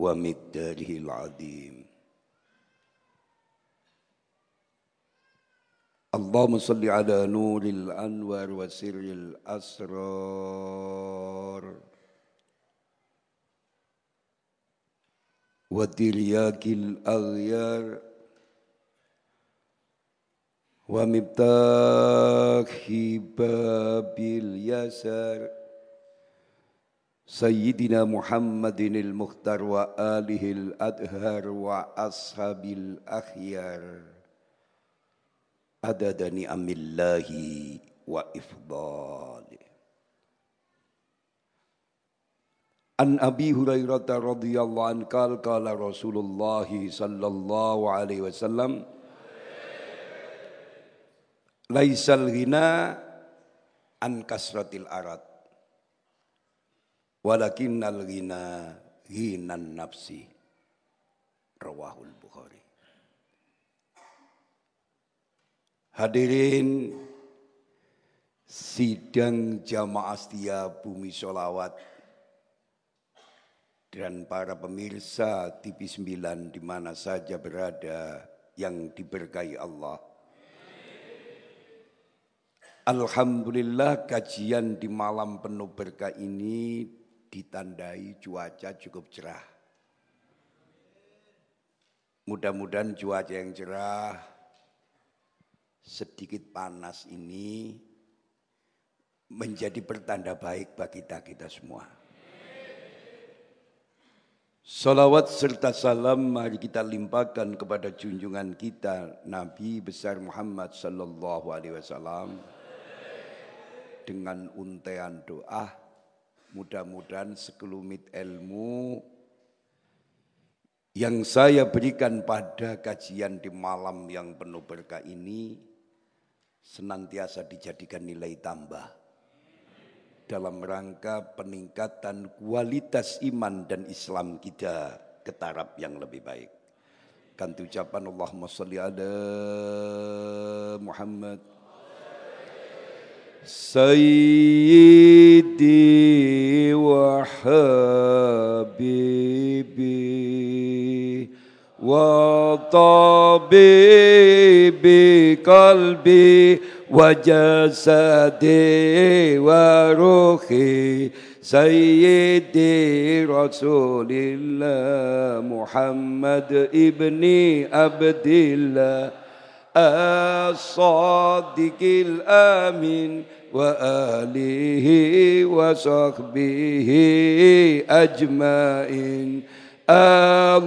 ومقداره العظيم. اللهم صل على نور الأنوار وسر الأسرار. وترياك الأغيار. ومفتاح باب اليسار. سيدنا محمد المختار وآله الأدهار وأصحاب الأخيار عدد نعم الله وإفضاله An Abi Hurairah radhiyallahu an qala qala Rasulullah sallallahu alaihi wasallam Laisal ghina an kasratil arad Walakinnal ghina ghinan nafsi. Rawahul Bukhari. Hadirin sidang jamaah setia bumi solawat dan para pemirsa TV 9 di mana saja berada yang diberkahi Allah. Alhamdulillah kajian di malam penuh berkah ini ditandai cuaca cukup cerah. Mudah-mudahan cuaca yang cerah, sedikit panas ini menjadi pertanda baik bagi kita kita semua. Salawat serta salam mari kita limpahkan kepada junjungan kita Nabi besar Muhammad sallallahu alaihi wasallam dengan untean doa Mudah-mudahan sekelumit ilmu yang saya berikan pada kajian di malam yang penuh berkah ini senantiasa dijadikan nilai tambah dalam rangka peningkatan kualitas iman dan Islam kita ke taraf yang lebih baik. Kan ucapan Allahumma salli ala Muhammad سيدي وحبيبي وطبيبي قلبي وجسدي وروحي سيدي رسول الله محمد ابن عبد الله الصادق الآمين وآله وصحبه أجمعين.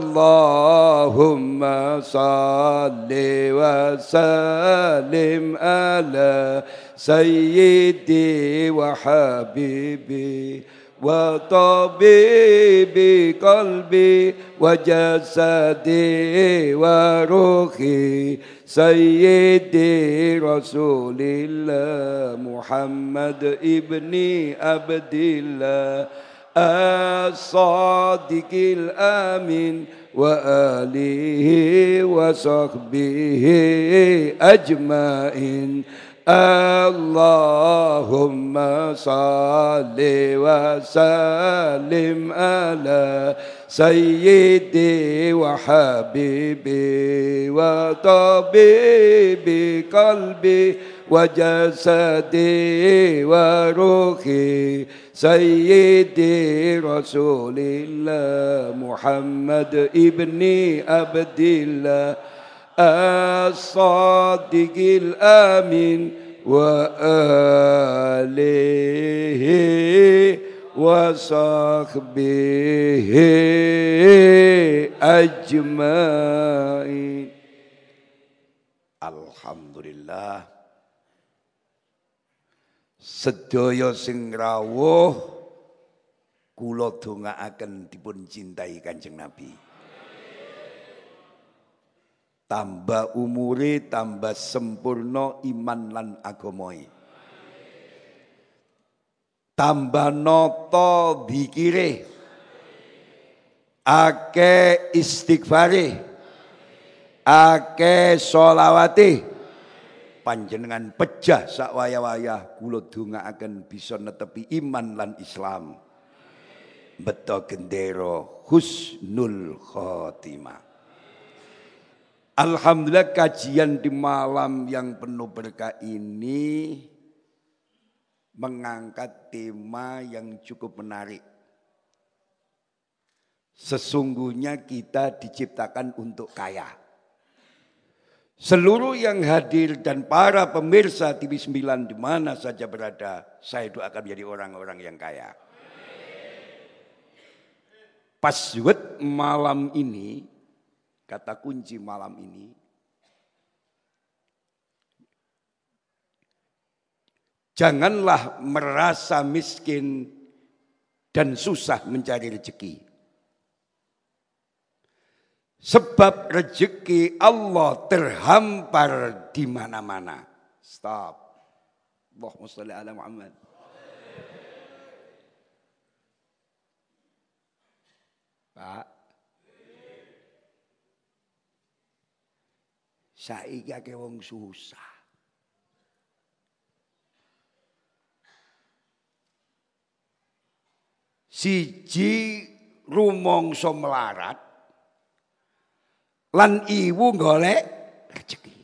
اللهم صل وسلم على سيدي وحبيبي وطبيبي قلبي وجسدي وروحي سيدي رسول الله محمد ابن عبد الله الصادق الآمين وآله وصحبه أجمعين. اللهم صل وسلم على سيدي وحبيبي وطبيبي قلبي وجسدي وروحي سيدي رسول الله محمد ابن عبد الله الصادق الأمين وآله وصحبه اجمعين الحمد لله sedaya sing rawuh kula dongaaken dipun cintai Kanjeng Nabi. Tambah umure tambah sempurna iman lan agamane. Tambah nata dikire. Ake istighfare. Ake solawate panjenengan pejah sak waya-waya kula dongaaken bisa netepi iman lan Islam. Beto gendero husnul khotimah. Alhamdulillah kajian di malam yang penuh berkah ini mengangkat tema yang cukup menarik. Sesungguhnya kita diciptakan untuk kaya. Seluruh yang hadir dan para pemirsa TV 9 di mana saja berada, saya doakan menjadi orang-orang yang kaya. Password malam ini, kata kunci malam ini, janganlah merasa miskin dan susah mencari rezeki. Sebab rezeki Allah terhampar di mana-mana. Stop. Allahumma salli ala Muhammad. Pak. Saiki akeh wong susah. Siji rumangsa melarat lan ibu golek rezeki.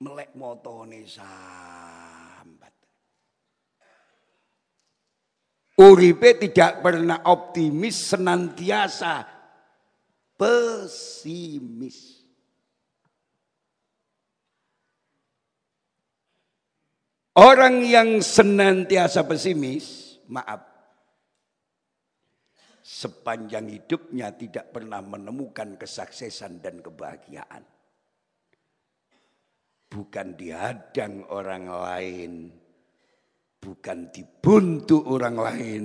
Melek motone sambat. Uripe tidak pernah optimis, senantiasa pesimis. Orang yang senantiasa pesimis, maaf, sepanjang hidupnya tidak pernah menemukan kesuksesan dan kebahagiaan. Bukan dihadang orang lain, bukan dibuntu orang lain,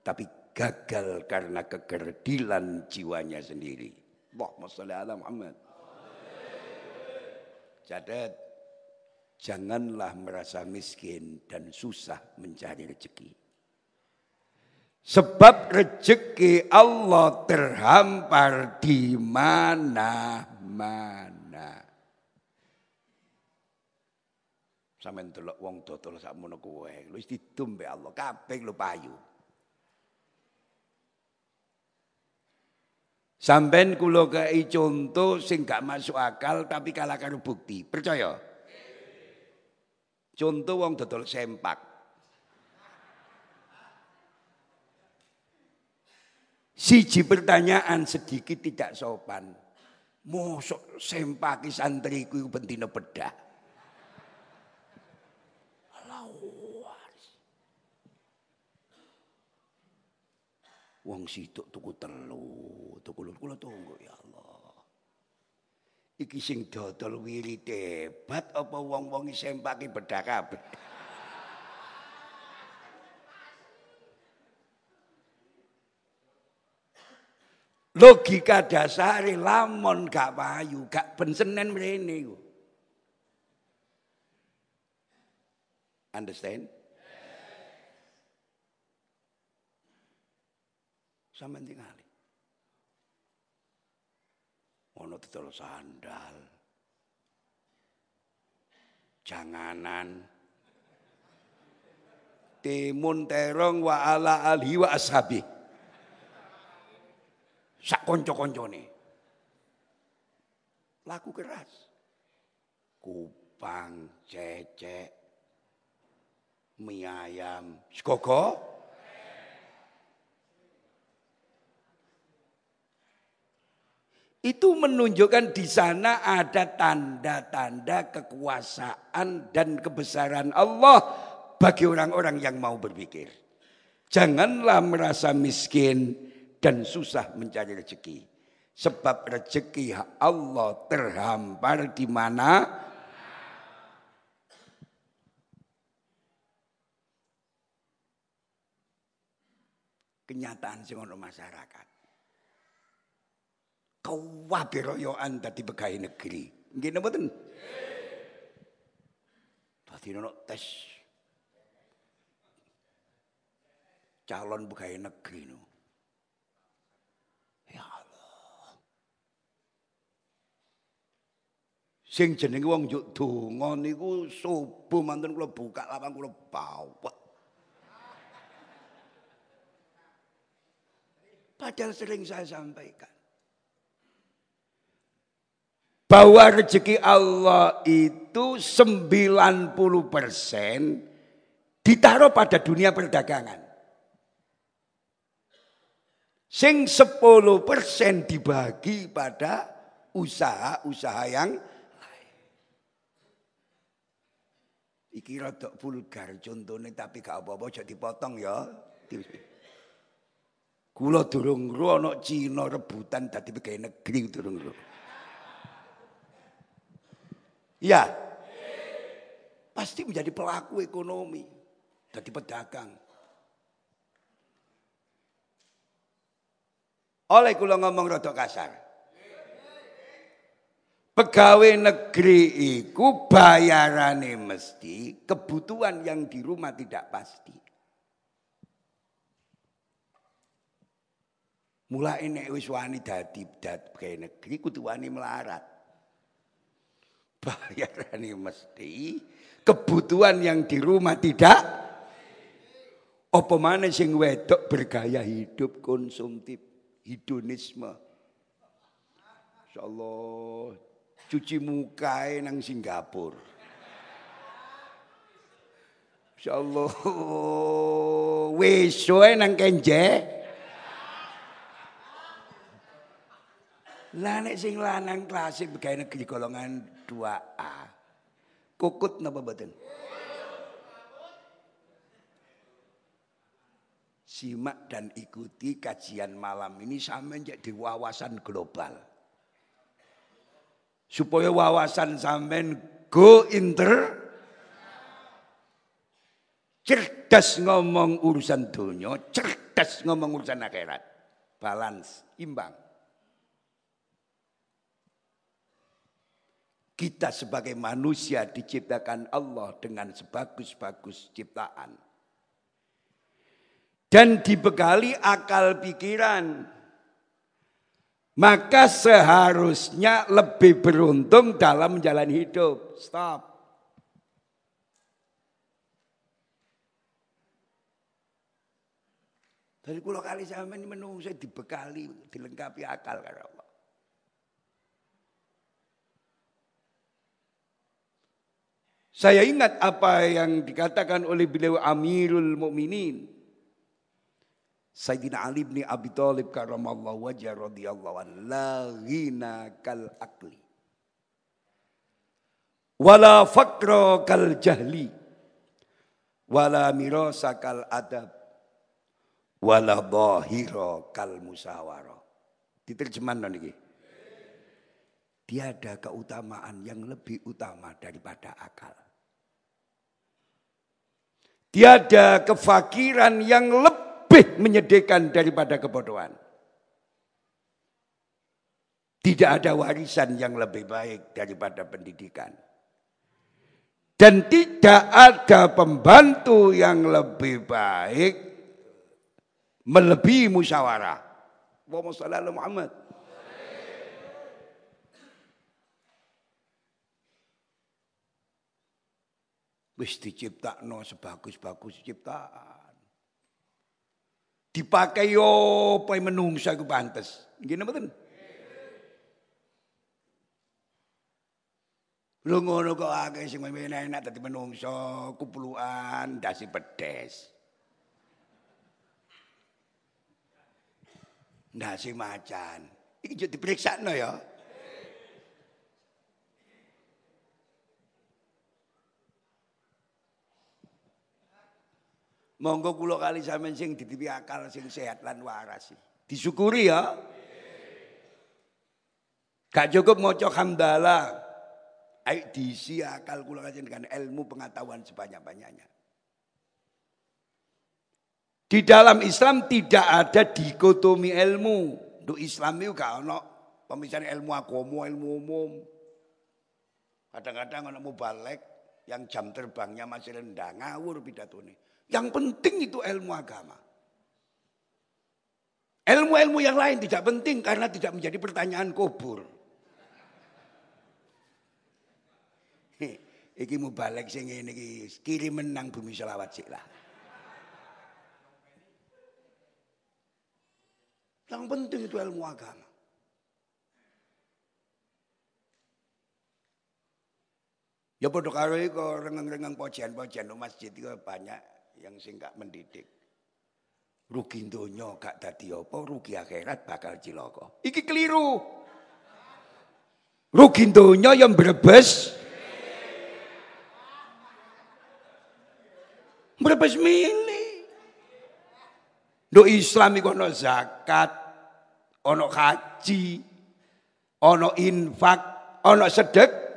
tapi gagal karena kekerdilan jiwanya sendiri. Allahumma sholli ala Muhammad. Catat, janganlah merasa miskin dan susah mencari rezeki. Sebab rezeki Allah terhampar di mana-mana. Sampeyan delok wong dodol sakmono kuwe, wis ditumbe Allah kabeh lu payu. Sampeyan kula kei contoh sing gak masuk akal tapi kalah karo bukti. Percaya? Contoh wong dodol sempak. Siji pertanyaan sedikit tidak sopan. Mosok sempaki santriku bentino bedah. Wong situk tuku telu, tuku lur kula tunggu ya Allah. Iki sing dodol wirid hebat apa wong-wong sempaki bedah kabeh. Logika dasar lamun gak payu, gak ben senen mrene iku. Understand? Sampeyan tingali. Ono tetol sandal. Janganan. Timun terong wa ala alihi wa ashabi sak konco-koncone. Laku keras. Kuping empang, cecek, mie ayam, sekoko. Itu menunjukkan di sana ada tanda-tanda kekuasaan dan kebesaran Allah bagi orang-orang yang mau berpikir. Janganlah merasa miskin dan susah mencari rezeki. Sebab rezeki Allah terhampar di mana kenyataan sing masyarakat. Kabeh royokan dadi pegawai negeri. Nggih napa mboten? Dadi ono tes calon pegawai negeri no. Ya Allah. Sing jenenge wong njuk donga niku subuh mantun kula buka lapang kula bawa. Padahal sering saya sampaikan. Bahwa rezeki Allah itu 90% ditaruh pada dunia perdagangan. Sing 10% dibagi pada usaha-usaha yang lain. Iki rada vulgar contohnya tapi gak apa-apa jadi dipotong ya. Kula durung ro ana Cina rebutan dadi pegawai negeri durung ro. Ya. Pasti menjadi pelaku ekonomi. Jadi pedagang. Oleh kula ngomong rada kasar. Pegawai negeri iku bayarane mesti kebutuhan yang di rumah tidak pasti. Mulai nek wis wani dadi pegawai negeri kudu wani melarat. Bayarane mesti kebutuhan yang di rumah tidak apa mana sing wedok bergaya hidup konsumtif, hedonisme. Insyaallah cuci muka nang Singapura. Insyaallah wis nang Kenje. Lah nek sing lanang klasik pegawai negeri golongan 2A. Kukut napa mboten? Simak dan ikuti kajian malam ini sampai jadi wawasan global. Supaya wawasan sampean go inter cerdas ngomong urusan dunia, cerdas ngomong urusan akhirat. Balance, imbang. Kita sebagai manusia diciptakan Allah dengan sebagus-bagus ciptaan. Dan dibekali akal pikiran. Maka seharusnya lebih beruntung dalam menjalani hidup. Stop. Dari kulo kali zaman ini menunggu dibekali, dilengkapi akal karena Saya ingat apa yang dikatakan oleh beliau Amirul Mukminin. Sayyidina Ali bin Abi Thalib karamallahu wajah radhiyallahu an la ghina kal akli wala faqra kal jahli wala mirasa kal adab wala dhahira kal musawara diterjemahkan niki Tiada keutamaan yang lebih utama daripada akal. Tiada kefakiran yang lebih menyedihkan daripada kebodohan. Tidak ada warisan yang lebih baik daripada pendidikan. Dan tidak ada pembantu yang lebih baik melebihi musyawarah. Muhammad. Wis diciptakno sebagus-bagus ciptaan. Dipakai yo apa menungsa iku pantes. Nggih mboten? Lu ngono kok akeh sing enak dadi menungso, kupulukan, dasi pedes. Dasi macan. Iki jadi diperiksa no ya. Monggo kula kali sampean sing ditipi akal sing sehat lan waras. Disyukuri ya. Gak cukup maca hamdalah. Ayo diisi akal kula dengan ilmu pengetahuan sebanyak-banyaknya. Di dalam Islam tidak ada dikotomi ilmu. Untuk Islam itu gak ada pemisahan ilmu agama, ilmu umum. Kadang-kadang ada mau balik yang jam terbangnya masih rendah, ngawur pidatone. Yang penting itu ilmu agama. Ilmu-ilmu yang lain tidak penting karena tidak menjadi pertanyaan kubur. Iki balik sing ini kiri menang bumi selawat sih lah. Yang penting itu ilmu agama. Ya bodoh karo kok rengeng-rengeng pojian-pojian masjid itu banyak yang sing gak mendidik. Rugi donya gak dadi apa, rugi akhirat bakal cilaka. Iki keliru. Rugi donya yang berbes. Berbes mili. Do Islam iku ana zakat, ana haji, ana infak, ana sedek,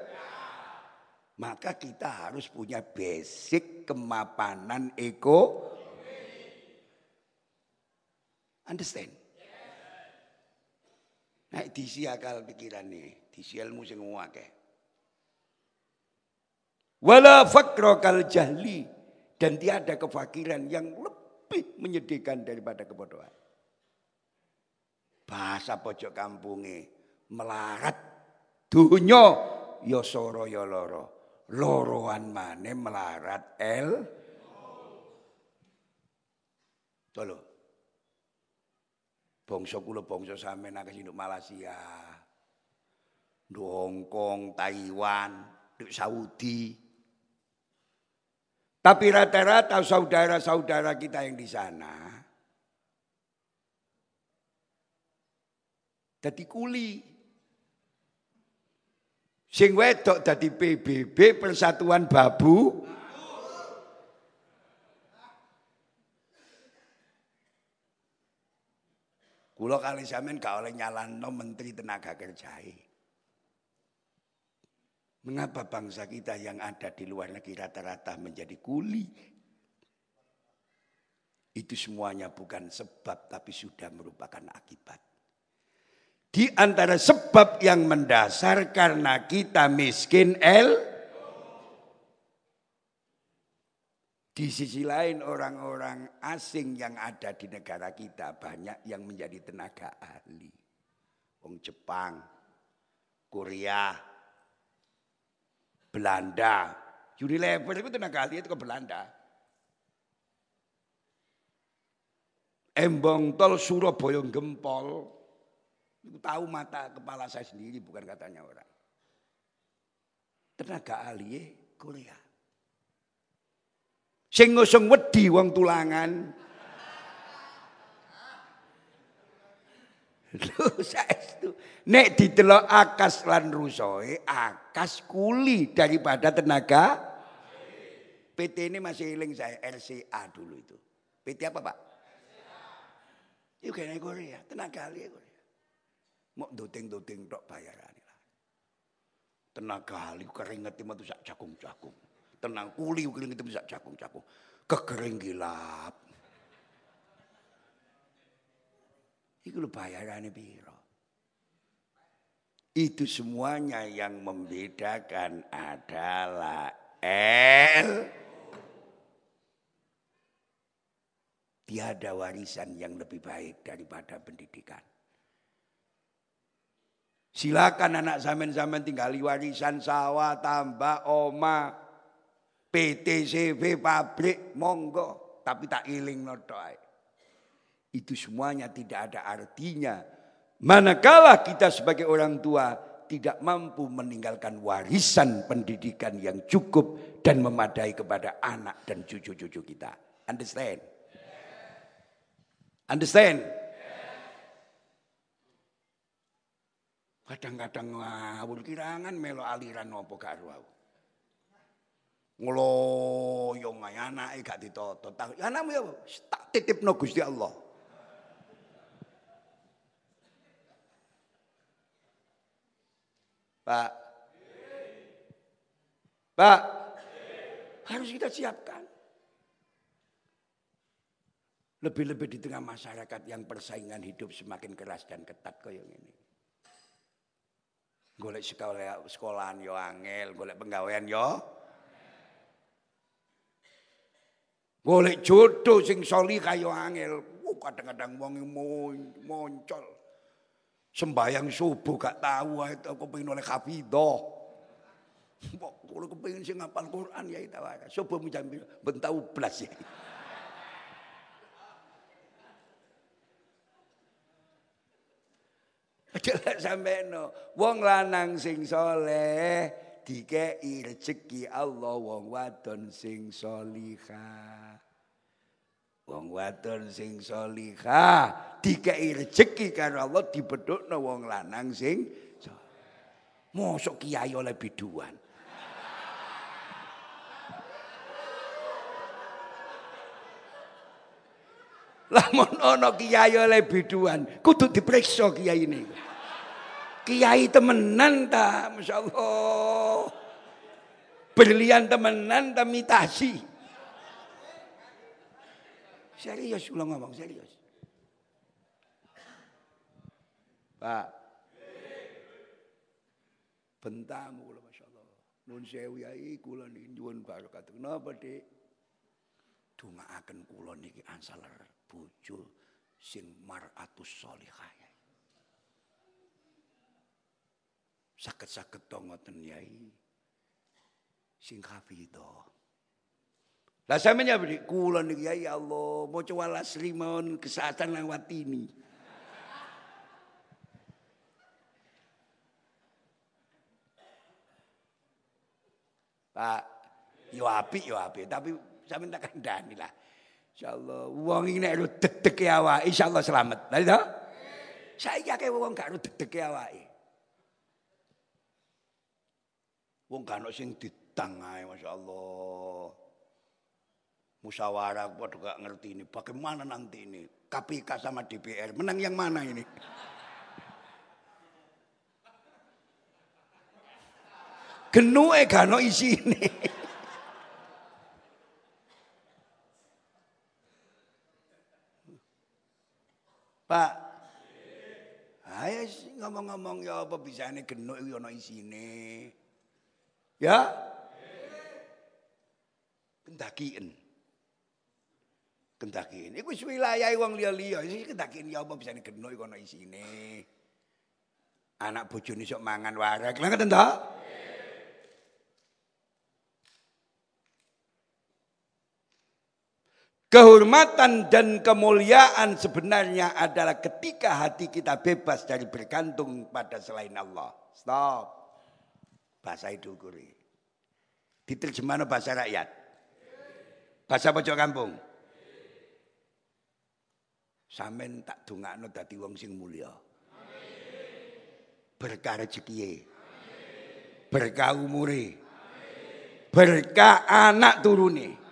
maka kita harus punya basic kemapanan eko. Understand? Nah, diisi akal pikiran nih, diisi ilmu sing akeh. Wala fakra kal jahli dan tiada kefakiran yang lebih menyedihkan daripada kebodohan. Bahasa pojok kampungnya melarat dunya ya soro ya loroan mane melarat el Tolo. Bangsa kula bangsa sampean akeh nduk Malaysia. Nduk Hong Kong, Taiwan, nduk Saudi. Tapi rata-rata saudara-saudara kita yang di sana jadi kuli. Sing wedok dadi PBB Persatuan Babu. Kulo kali sampean gak oleh nyalano menteri tenaga kerja. Mengapa bangsa kita yang ada di luar negeri rata-rata menjadi kuli? Itu semuanya bukan sebab tapi sudah merupakan akibat. Di antara sebab yang mendasar karena kita miskin el. Di sisi lain orang-orang asing yang ada di negara kita banyak yang menjadi tenaga ahli. Wong Jepang, Korea, Belanda. Unilever itu tenaga ahli itu ke Belanda. Embong tol Surabaya Gempol Tahu mata kepala saya sendiri bukan katanya orang. Tenaga ahli Korea. Sing ngusung wedi wong tulangan. Lho saestu nek didelok akas lan rusoe akas kuli daripada tenaga PT ini masih iling saya RCA dulu itu. PT apa Pak? Itu kayaknya Korea, tenaga ahli Korea. Mau doting-doting tok bayaran lah. Tenaga ahli keringet itu sak cakung-cakung. Tenang kuli keringet itu sak cakung-cakung. Kekering gilap. Iku lho bayarannya piro. Itu semuanya yang membedakan adalah L. Tiada warisan yang lebih baik daripada pendidikan. Silakan anak zaman-zaman tinggali warisan sawah, tambah, oma, PT, CV, pabrik, monggo. Tapi tak iling notoai. Itu semuanya tidak ada artinya. Manakala kita sebagai orang tua tidak mampu meninggalkan warisan pendidikan yang cukup dan memadai kepada anak dan cucu-cucu kita. Understand? Understand? Kadang-kadang ngawur kirangan melo aliran apa gak aku. Ngeloyong ae anake gak ditoto. Anakmu ya tak titipno Gusti Allah. Pak. Pak. Harus kita siapkan. Lebih-lebih di tengah masyarakat yang persaingan hidup semakin keras dan ketat yang ini. Golek sekolah sekolahan yo angel, golek penggawean yo. Golek jodoh sing soli kayo angel. kadang-kadang wong muncul. Sembayang subuh gak tahu aku pengen oleh kafidah. Kalau kepengin sing ngapal Quran ya itu. Subuh jam bentau belas ya. Jelas sampai no. Wong lanang sing soleh dikei rezeki Allah wong wadon sing solihah. Wong wadon sing solihah dikei rezeki karo Allah dibedhukno wong lanang sing mosok kiai oleh biduan. Lamun ana kiai oleh biduan, kudu diperiksa kiai ini. Kiai temenan ta, masyaallah. Berlian temenan ta mitasi. Serius ulang ngomong serius. Pak. Bentamu kula masyaallah. Nun sewu yai kula niki nyuwun barokah. Napa, Dik? Dongaaken kula niki ansaler bojo sing maratus sholihah. Sakit-sakit to ngoten yai. Sing hafidah. Lah sampeyan beri kula niki ya Allah, maca walas limon kesehatan lewat ini. Pak, yo api yo api, tapi sampeyan tak kandhani lah. Insyaallah wong iki nek deg-deg awake insyaallah selamat. Lah itu? Saiki akeh wong gak deg-deg awake. Wong kan sing ditang ae masyaallah. Musyawarah padha gak ngerti ini bagaimana nanti ini KPK sama DPR menang yang mana ini? Genue gak ono isine. Pak. Ayo ngomong-ngomong ya apa bisa ini genuk iki ana isine. Ya? Kendakiin. Kendakiin. Iku wilayah wong liya-liya. Iki kendakiin ya apa bisa ini genuk iki ana isine. Anak bojone sok mangan wareg. Lah ngeten to? Kehormatan dan kemuliaan sebenarnya adalah ketika hati kita bebas dari bergantung pada selain Allah. Stop. Bahasa itu kuri. Diterjemahkan bahasa rakyat. Bahasa pojok kampung. Samen tak dungakno dadi wong sing mulia. Berkah rezeki. Berkah umure. Berkah anak turune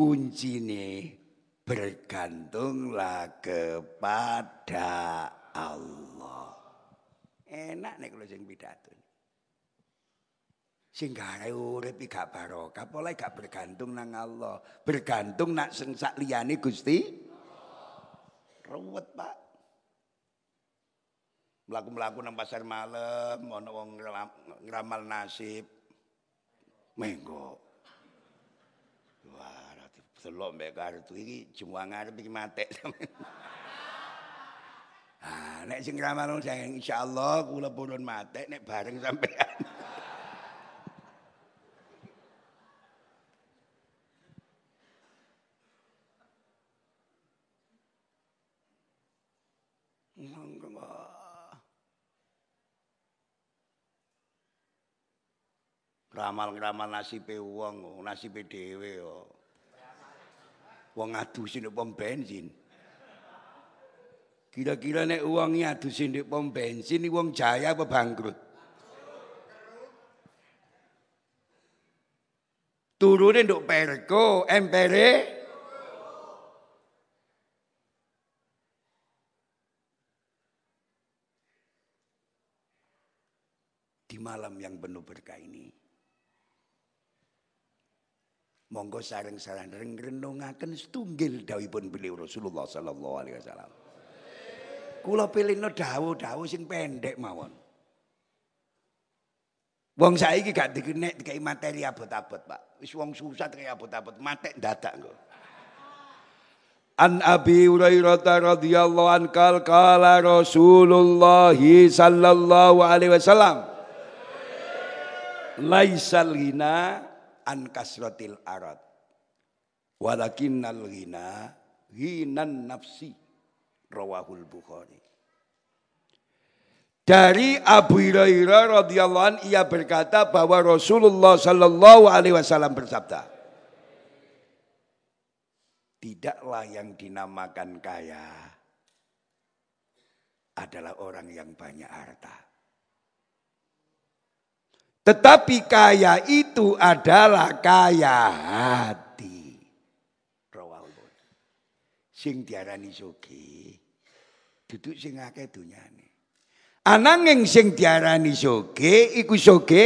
kuncinya bergantunglah kepada Allah. Enak nek kalau sing pidato. Sing gare urip gak barokah, pola gak bergantung nang Allah. Bergantung nak sing sak liyane Gusti. Ruwet, Pak. Melaku-melaku nang pasar malam, ana wong ngeramal nasib. Menggo delok mbek kartu iki jumlah ngarep iki matek Ah, nek sing ramal sing insyaallah kula purun nek bareng sampean. Ramal-ramal nasibe wong, nasibe dhewe yo. Wong adusi nek pom bensin. Kira-kira nek uang adusi nek pom bensin wong jaya apa bangkrut? Turune nduk perko, empere di malam yang penuh berkah Monggo sareng-sareng renungaken setunggil dawuhipun beliau Rasulullah sallallahu alaihi wasallam. Kula pilihno dawuh-dawuh sing pendek mawon. Wong saiki gak dikenek dikai materi abot-abot, Pak. Wis wong susah dikai abot-abot, matek dadak kok. An Abi Hurairah radhiyallahu an kal kala Rasulullah sallallahu alaihi wasallam. Laisal ghina an kasratil arad. Walakinnal ghina ghinan nafsi. Rawahul Bukhari. Dari Abu Hurairah radhiyallahu an ia berkata bahwa Rasulullah sallallahu alaihi wasallam bersabda, Tidaklah yang dinamakan kaya adalah orang yang banyak harta. Tetapi kaya itu adalah kaya hati. Sing diarani soge, duduk sing akeh dunyane. Ananging sing diarani soge iku soge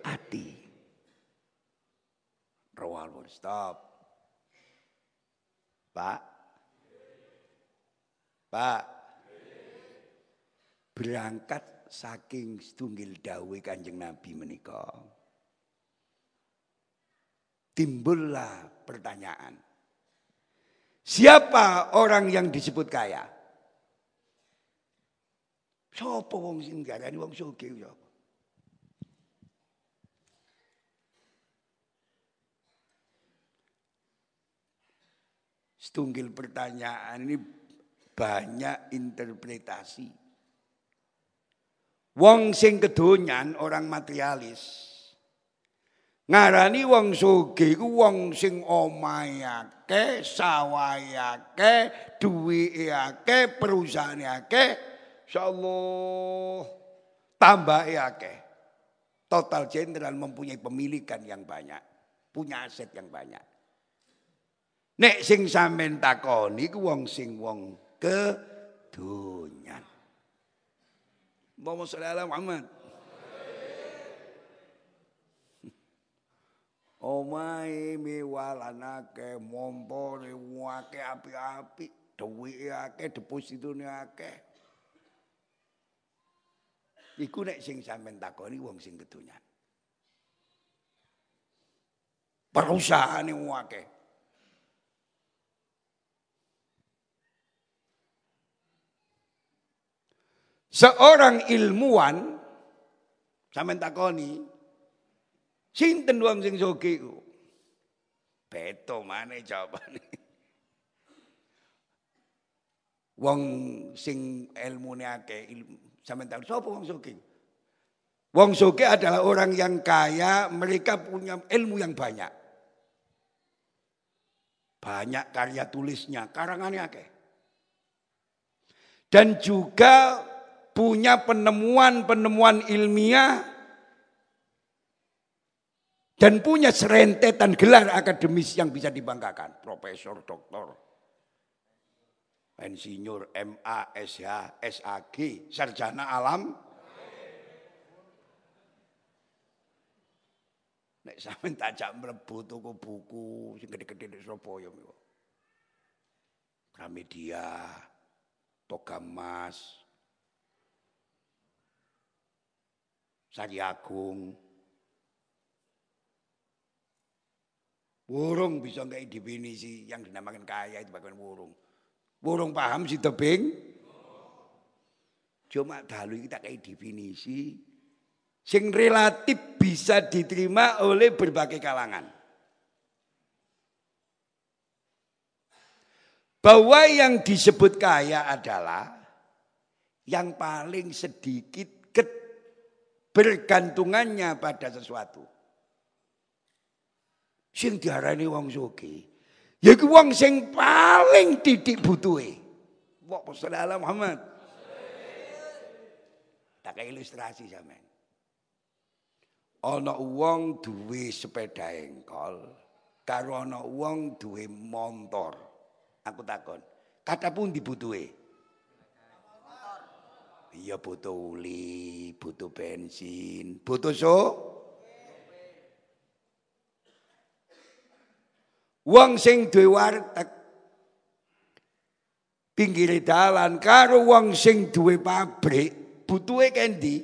ati. Rawal stop. Pak. Pak. Berangkat saking setunggil dawe Kanjeng Nabi menika. Timbullah pertanyaan. Siapa orang yang disebut kaya? Siapa wong sing garani wong sugih sapa? Setunggil pertanyaan ini banyak interpretasi. Wong sing kedonyan orang materialis. Ngarani wong sugih iku wong sing omahe akeh, sawahe akeh, duwike akeh, perusahaane akeh. Insyaallah tambahe akeh. Total jenderal mempunyai pemilikan yang banyak, punya aset yang banyak. Nek sing sampean takoni ku wong sing wong kedonyan. Allahumma sholli ala Muhammad. Omahe miwalanake mompore wake api-api, duwike akeh, depositone akeh. Iku nek sing sampean takoni wong sing kedonyan. Perusahaane akeh. Seorang ilmuwan sampean takoni sinten wong sing sugih ku? Beto maneh jawabane. Wong sing ilmune akeh ilmu sampean takoni sapa wong sugih? Wong sugih adalah orang yang kaya, mereka punya ilmu yang banyak. Banyak karya tulisnya, karangannya akeh. Dan juga punya penemuan-penemuan ilmiah dan punya serentetan gelar akademis yang bisa dibanggakan. Profesor, doktor, insinyur, MA, SH, SAG, sarjana alam. Nek sampean tajak mlebu toko buku sing gede-gede di Surabaya Gramedia, Togamas, Sari Agung. Burung bisa nggak definisi yang dinamakan kaya itu bagaimana burung. Burung paham si tebing. Cuma dalu kita kayak definisi sing relatif bisa diterima oleh berbagai kalangan. Bahwa yang disebut kaya adalah yang paling sedikit bergantungannya pada sesuatu. Sing diarani wong sugih yaiku wong sing paling titik butuhe. Wa sallallahu Muhammad. Tak ilustrasi sampean. Ana wong duwe sepeda engkol, karo ana wong duwe motor. Aku takon, kata pun dibutuhe. Iya butuh uli, butuh bensin, butuh so. Wong sing duwe warteg pinggir dalan karo wong sing duwe pabrik butuhe kendi?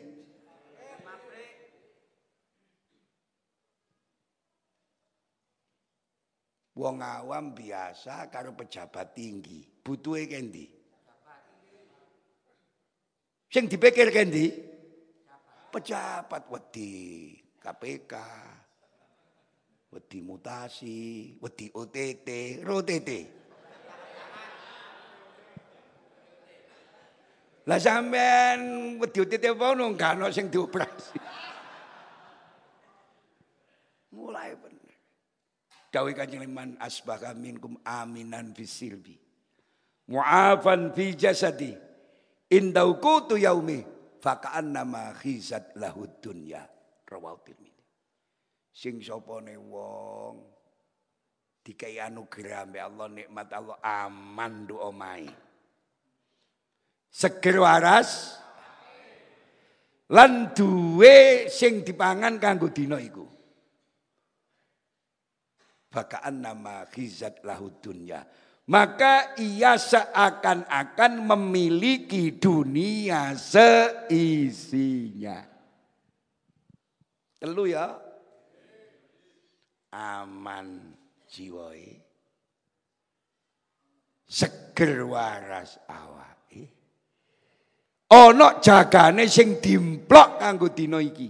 Wong awam biasa karo pejabat tinggi, butuhe kendi. Sing dipikir kendi? Pejabat wedi KPK, wedi mutasi, wedi OTT, ROTT. Lah sampean wedi OTT apa ngono gak ono sing dioperasi. Mulai bener. Dawi kanjeng liman asbaha minkum aminan fisilbi. Mu'afan fi jasadi. Indau kutu yaumi. Faka'an nama khizat lahud dunya. Rawal tirmidhi. Sing sopone wong. Dikai anugerah ambe Allah nikmat Allah aman do omai. Seger waras. Lan duwe sing dipangan kanggo dina iku. Bakaan nama khizat lahu dunya. Maka ia seakan-akan memiliki dunia seisinya. Telu ya. Aman jiwai. Seger waras awake. Ana jagane sing dimplok kanggo dina iki.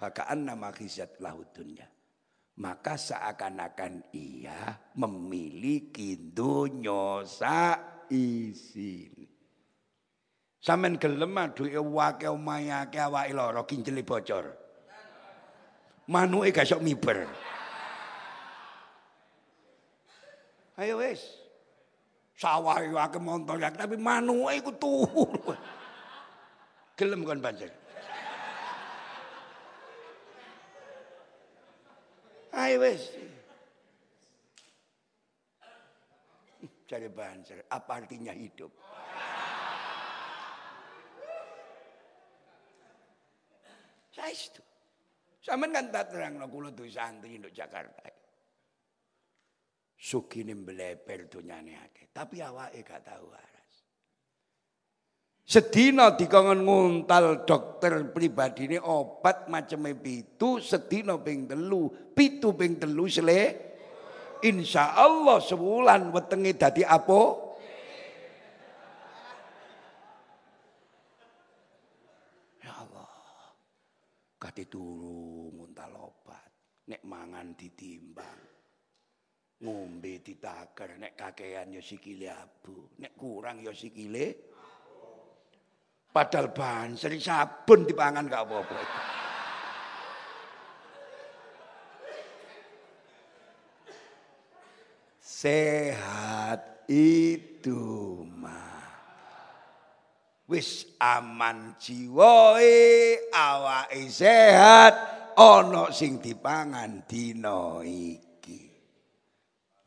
Bakaan nama khizat lahu dunya maka seakan-akan ia memiliki dunia isi. Samen gelem aduke wake omayake awake lara kincele bocor. Manuke gak sok miber. Ayo wis. Sawah wake montor tapi manuke iku turu. Gelem kon banjir. Ayo wes. Cari banser, apa artinya hidup? Saya itu. Sama kan tak terang no kulo tuh santri untuk Jakarta. Sukini beleper dunyane akeh, tapi awake gak tahu. Sedina dikongkon nguntal dokter pribadi ini obat macam pitu, sedina ping telu, pitu ping telu sele. Insya Allah sebulan wetenge dadi apa? Ya Allah. Kati turu nguntal obat, nek mangan ditimbang. Ngombe ditaker, nek kakean ya sikile abu, nek kurang ya sikile Padahal sering sabun dipangan gak apa-apa. Sehat itu mah. Wis aman jiwae, awake sehat, ana sing dipangan dina.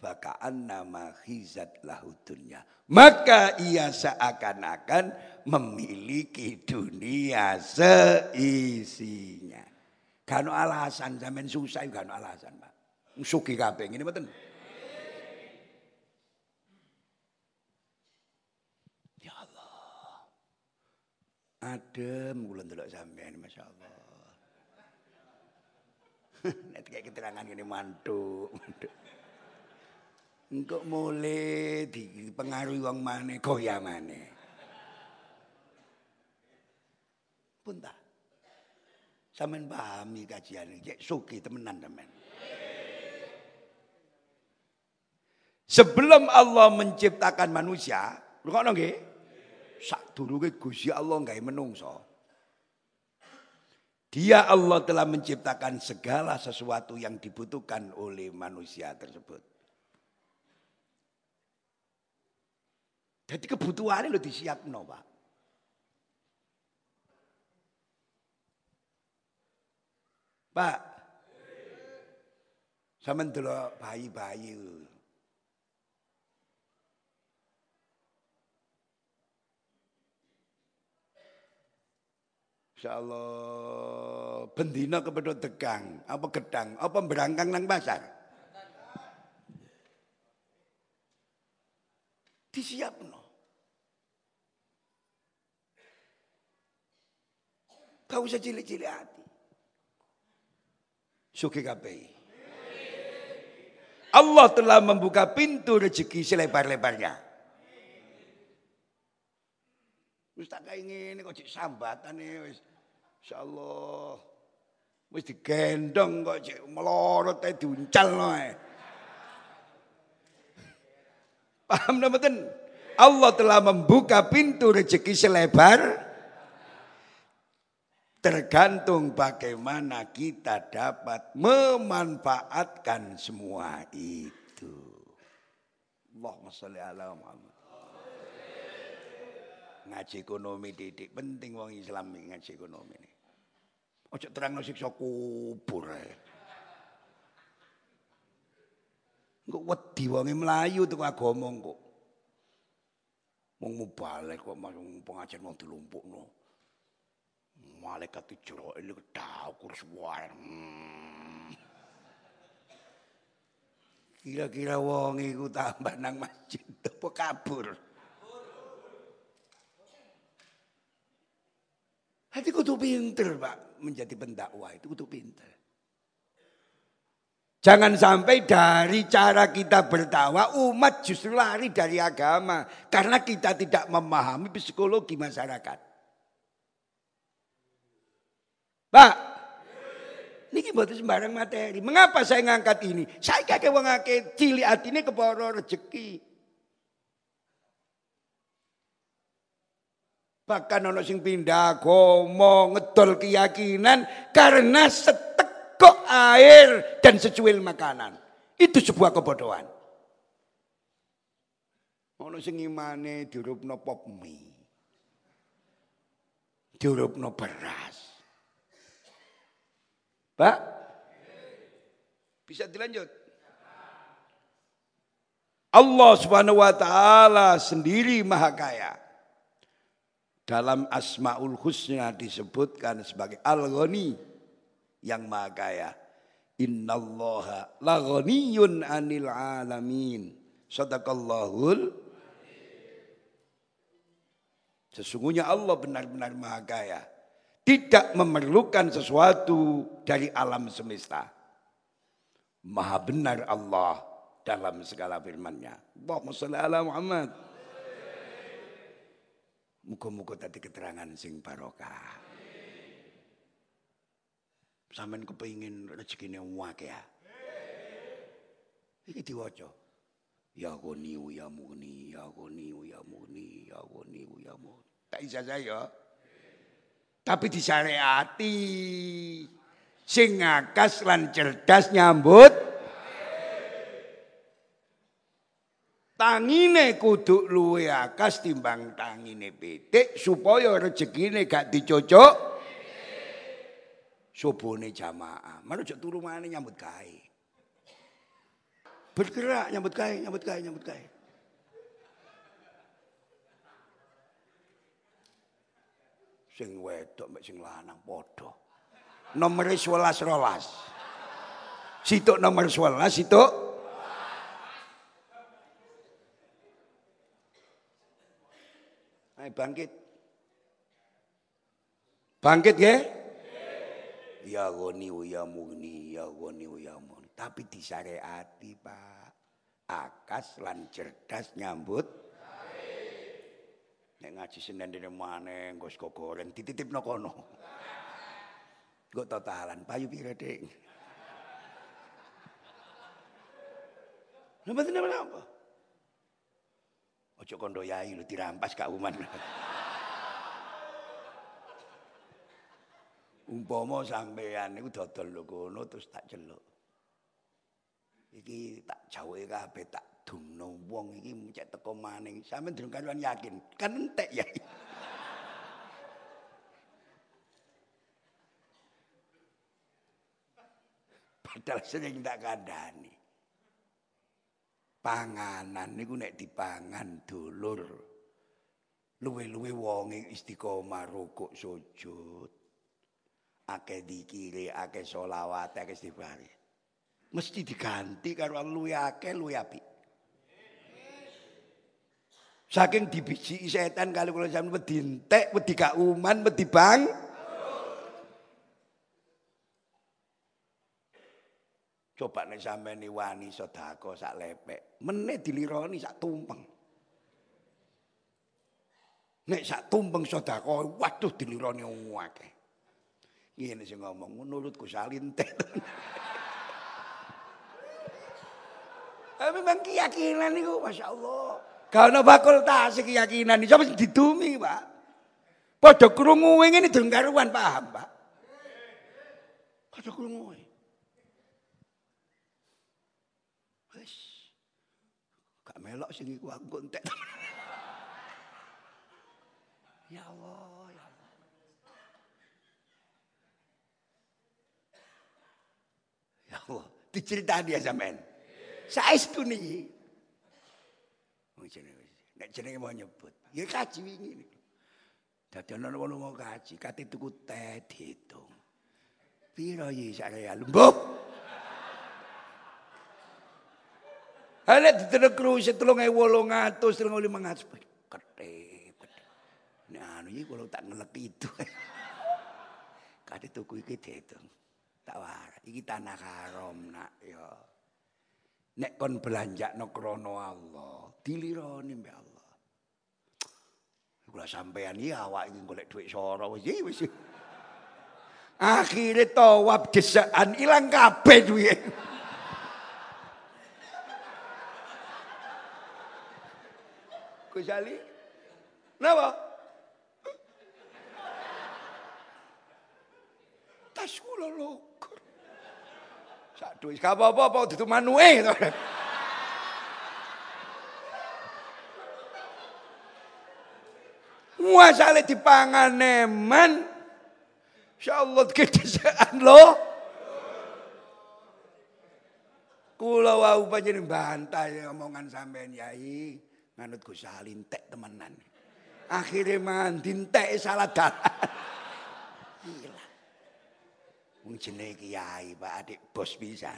Bakaan nama khizat lahu dunya. Maka ia seakan-akan memiliki dunia seisinya. Gak alasan zaman susah gak alasan, Pak. Suki kabeh ini betul. Ya Allah. Adem kula ndelok sampean masyaallah. Nek kayak keterangan ini mantuk, mantuk. Engkau mulai dipengaruhi wong mana, goyah mana. Pun tak. Sampean pahami kajian cek suki temenan temen. Sebelum Allah menciptakan manusia, kok nggih? Sak durunge Gusti Allah gawe menungso. Dia Allah telah menciptakan segala sesuatu yang dibutuhkan oleh manusia tersebut. Jadi kebutuhannya lo disiapno, Pak. Pak. Sama dulu bayi-bayi. Insya Allah bendina kepada tegang, apa gedang, apa berangkang nang pasar. Disiap no. Kau usah cilik-cilik hati. Suki. Allah telah membuka pintu rezeki selebar-lebarnya. Wis tak ngene kok cek sambatan wis Insyaallah. Wis digendong kok cek melorot ae diuncal ae. Paham mboten? Allah telah membuka pintu rezeki selebar tergantung bagaimana kita dapat memanfaatkan semua itu. Allahumma sholli ala Muhammad ngaji ekonomi didik penting wong Islam ngaji ekonomi ini. Ojo terang siksa kubur ae. Engko wedi wonge mlayu teko agama kok. Wong balik kok marung pengajian wong dilumpukno. Malaikat dijero ini kedah kurus wae. Hmm. Kira-kira wong iku tambah nang masjid apa kabur? Hati kudu pinter Pak. Menjadi pendakwah itu kudu pinter. Jangan sampai dari cara kita bertawa umat justru lari dari agama. Karena kita tidak memahami psikologi masyarakat. Pak, ini buat sembarang materi. Mengapa saya ngangkat ini? Saya kakek wong akeh cili atine keporo rezeki. Bahkan ono sing pindah agama, ngedol keyakinan karena setekok air dan secuil makanan. Itu sebuah kebodohan. Ono sing imane dirupno pop mie. Dirupno beras. Pak? Bisa dilanjut? Allah Subhanahu wa taala sendiri maha kaya. Dalam Asmaul Husna disebutkan sebagai Al-Ghani yang maha kaya. Innallaha laghaniyun anil alamin. Sadaqallahul Sesungguhnya Allah benar-benar maha kaya. Tidak memerlukan sesuatu dari alam semesta. Maha benar Allah dalam segala firman-Nya. Allahumma salli ala Muhammad. Muga-muga tadi keterangan sing barokah. Sampeyan kepengin rezekine ya. Iki diwaca. Ya goni ya muni, ya goni ya muni, ya goni ya muni. Tak ijazah ya. Tapi disyariati sing ngakas lan cerdas nyambut Tangine kudu luwe akas timbang tangine pitik supaya rezekine gak dicocok. Subone jamaah. Mana cok turu mana nyambut gawe. Bergerak nyambut gawe, nyambut gawe, nyambut gawe. Sing wedok mek sing lanang padha. Nomor 11 rolas. Situk nomor 11, situk Ayo bangkit. Bangkit ya? Ya goni ya muni, ya goni ya muni. Tapi disyariati Pak. Akas lan cerdas nyambut. Nek ngaji Senin dene maneh nggo sego goreng dititipno kono. Nggo totalan payu pira, Dik? Napa apa? Ojo kondo yai lu dirampas Uman. Umpama sampean niku dodol lho kono terus tak celuk. Iki tak jauhe kabeh tak dumno wong iki mencet teko maning. Sampeyan durung karuan yakin. Kan entek ya. Padahal sering tak kandhani. Panganan niku nek dipangan dulur. Luwe-luwe wonge istiqomah rukuk sujud akeh dikire, akeh solawat, akeh istighfar. Mesti diganti karo luwe akeh luwe apik. Saking dibiji setan kali kula sampeyan wedi entek, wedi gak uman, wedi bang. Coba nek sampeyan wani sedekah sak lepek, meneh dilironi sak tumpeng. Nek sak tumpeng sedekah, waduh dilironi akeh. Ini sih ngomong nurutku salintet. Tapi memang keyakinan itu Masya Allah. Kalau fakultas keyakinan itu coba didumi Pak. Pada kerungu ini dengkaruan paham Pak. Pada kerungu Wes. Gak melok sing iku aku entek. ya Allah. Allah. Diceritani ya sampean. Saestu niki. Wong jenenge nek jenenge mau nyebut. Ya kaji wingi. Dadi ana wong mau kaji, kate tuku teh diitung. Piro iki sakare lumbuh? Hale diterus kruse 3800 3500 ketep. Nah, anu iki kalau tak ngelek itu. Kate tuku iki diitung. Tak waras. Iki tanah haram nak ya. Nek kon belanja no krono Allah, dilironi mbak Allah. Kula sampean iki awak iki golek dhuwit soro wis wis. Akhire tawab desaan ilang kabeh duwe. Gus. Napa? Tas kula lho. Sak duit gak apa-apa apa dudu manue to. Muasale dipangan nemen. Insyaallah kedesaan lo. Kula wau panjenengan bantai omongan sampean yai nganut Gus Salim tek temenan. Akhirnya mandi tek salah dalan. Gila. Wong jenenge kiai, Pak Adik bos pisan.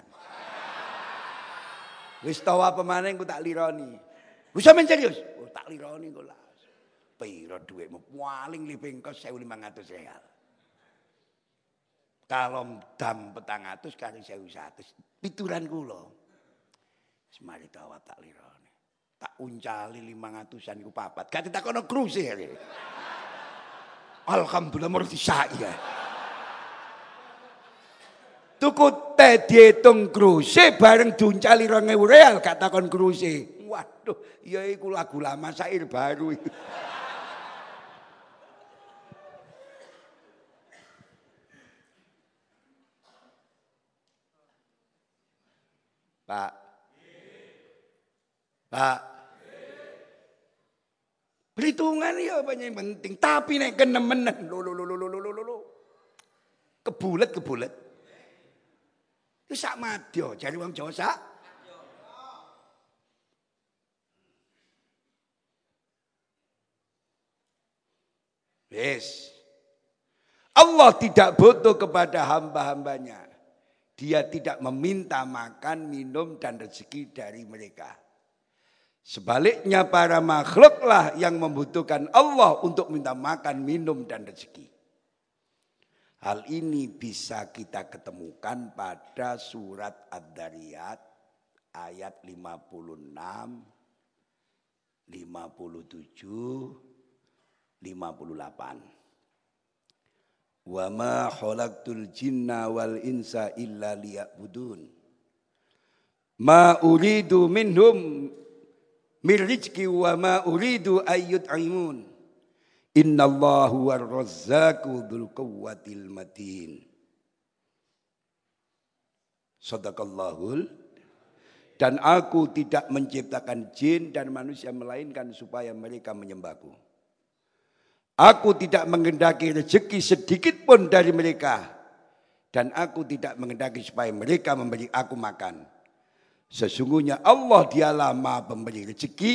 Wis tau apa maneh ku tak lironi. Wis sampean serius? Oh, tak lironi kok lah. Piro dhuwitmu? Paling libing kos 1500 real. Kalau dam petang atus kali sewu satu. Pituran kula. Semari tawa tak lironi. Tak uncali lima ngatusan ku papat. Kati tak kono kruse. Alhamdulillah mau disai ya. Tuku teh dihitung kruse bareng duncali 2000 real gak takon kruse. Waduh, ya iku lagu lama sair baru. Pak. Pak. Perhitungan ya apa yang penting. Tapi nek kenemenen. Lo lo lo lo lo lo lo. Kebulet kebulet. Itu sak madya, jare wong Jawa sak. Yes. Allah tidak butuh kepada hamba-hambanya. Dia tidak meminta makan, minum, dan rezeki dari mereka. Sebaliknya para makhluklah yang membutuhkan Allah untuk minta makan, minum, dan rezeki. Hal ini bisa kita ketemukan pada surat Ad-Dariyat ayat 56, 57, 58. Wa ma khalaqtul jinna wal insa illa liya'budun. Ma uridu minhum min wa ma uridu ayyut'imun. Innallahu war-razzaqu dzul quwwatil matin. Sadaqallahul dan aku tidak menciptakan jin dan manusia melainkan supaya mereka menyembahku. Aku tidak mengendaki rezeki sedikit pun dari mereka. Dan aku tidak mengendaki supaya mereka memberi aku makan. Sesungguhnya Allah dialah maha pemberi rezeki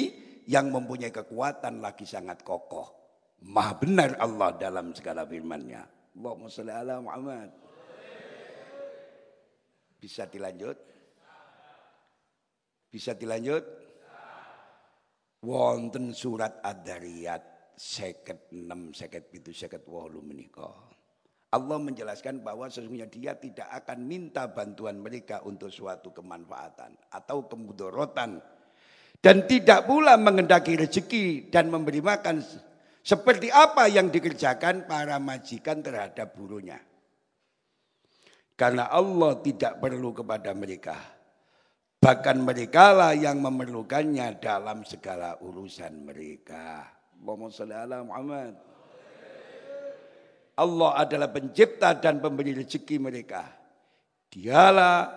yang mempunyai kekuatan lagi sangat kokoh. Maha benar Allah dalam segala firman-Nya. Allahumma salli ala Muhammad. Bisa dilanjut? Bisa dilanjut? Wonten surat Ad-Dariyat seket enam seket itu seket wahlu menikah. Allah menjelaskan bahwa sesungguhnya dia tidak akan minta bantuan mereka untuk suatu kemanfaatan atau kemudorotan. Dan tidak pula mengendaki rezeki dan memberi makan seperti apa yang dikerjakan para majikan terhadap burunya. Karena Allah tidak perlu kepada mereka. Bahkan mereka lah yang memerlukannya dalam segala urusan mereka. Allah adalah pencipta dan pemberi rezeki mereka. Dialah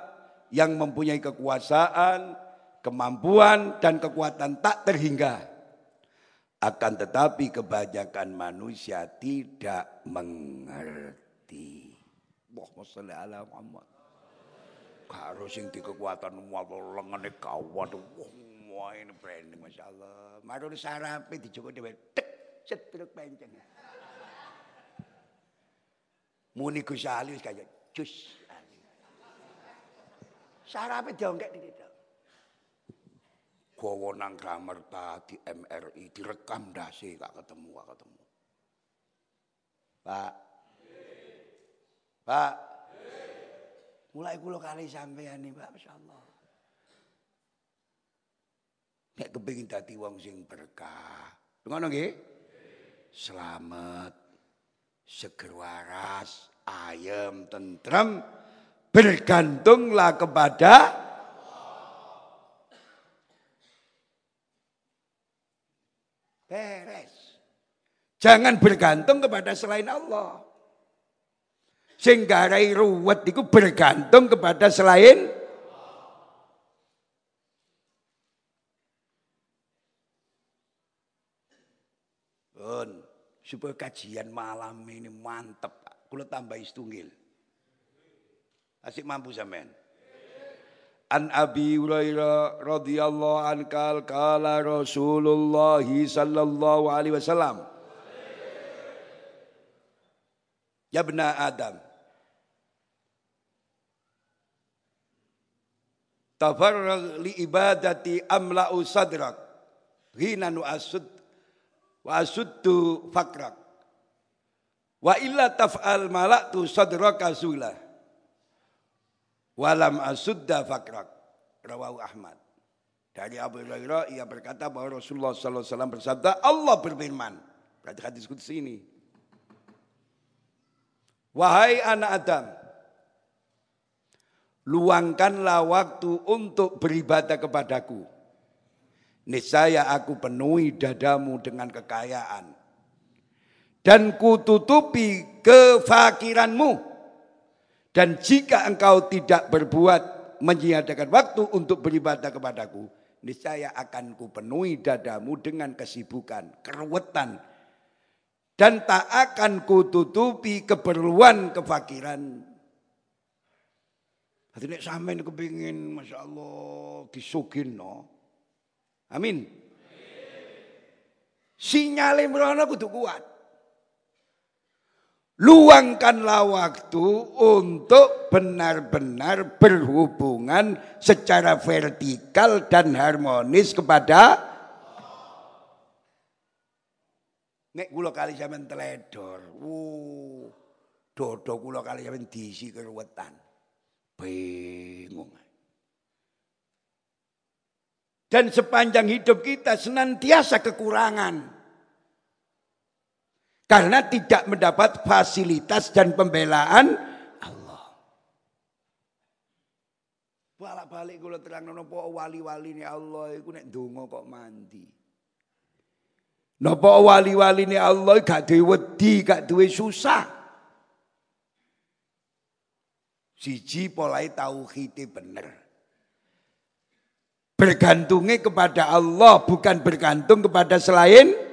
yang mempunyai kekuasaan, kemampuan dan kekuatan tak terhingga. Akan tetapi kebanyakan manusia tidak mengerti. Allahumma sholli ala Muhammad. Karo sing di kekuatan wae lengene kawat. Wah ini branding Masya Allah. Marun sarape dijoko dhewe tek cetruk penceng. Muni Gus Ali kaya jus. Sarape diongkek di situ. Gowo nang kamar di MRI direkam dasi gak ketemu gak ketemu. Pak, Pak. Mulai kula kali sampean nih Pak, masyaallah. Nek kepengin dadi wong sing berkah. Ngono nggih? Selamat, seger waras, ayem, tentrem, bergantunglah kepada beres. Jangan bergantung kepada selain Allah. Sing garai ruwet itu bergantung kepada selain Pun, supaya kajian malam ini mantep. Kulo tambah istungil. Asik mampu sampean. An Abi Hurairah radhiyallahu anhu kala Rasulullah sallallahu alaihi wasallam. Ya benar Adam. Tafarrag li ibadati amla'u sadrak. Hina nu'asud wa asuddu fakrak. Wa illa taf'al malaktu sadraka sula. Walam asudda fakrak. Rawahu Ahmad. Dari Abu Hurairah ia berkata bahwa Rasulullah SAW bersabda Allah berfirman. Berarti hadis kudus ini. Wahai anak Adam, luangkanlah waktu untuk beribadah kepadaku. Niscaya aku penuhi dadamu dengan kekayaan. Dan kututupi kefakiranmu. Dan jika engkau tidak berbuat menyiadakan waktu untuk beribadah kepadaku, niscaya akan kupenuhi dadamu dengan kesibukan, keruwetan, dan tak akan kututupi keperluan kefakiran Hati nek sampean kepingin Masya Allah disugin no. Amin. Sinyale mrono kudu kuat. Luangkanlah waktu untuk benar-benar berhubungan secara vertikal dan harmonis kepada Nek kula kali sampean teledor. Wuh. Dodo kula kali sampean diisi keruwetan. Bingung. Dan sepanjang hidup kita senantiasa kekurangan. Karena tidak mendapat fasilitas dan pembelaan Allah. Balik-balik kalau terang nopo wali-wali ini Allah itu nek donga kok mandi. Napa wali-wali ini Allah gak duwe wedi, gak duwe susah. Siji polai tauhid bener. Bergantungnya kepada Allah bukan bergantung kepada selain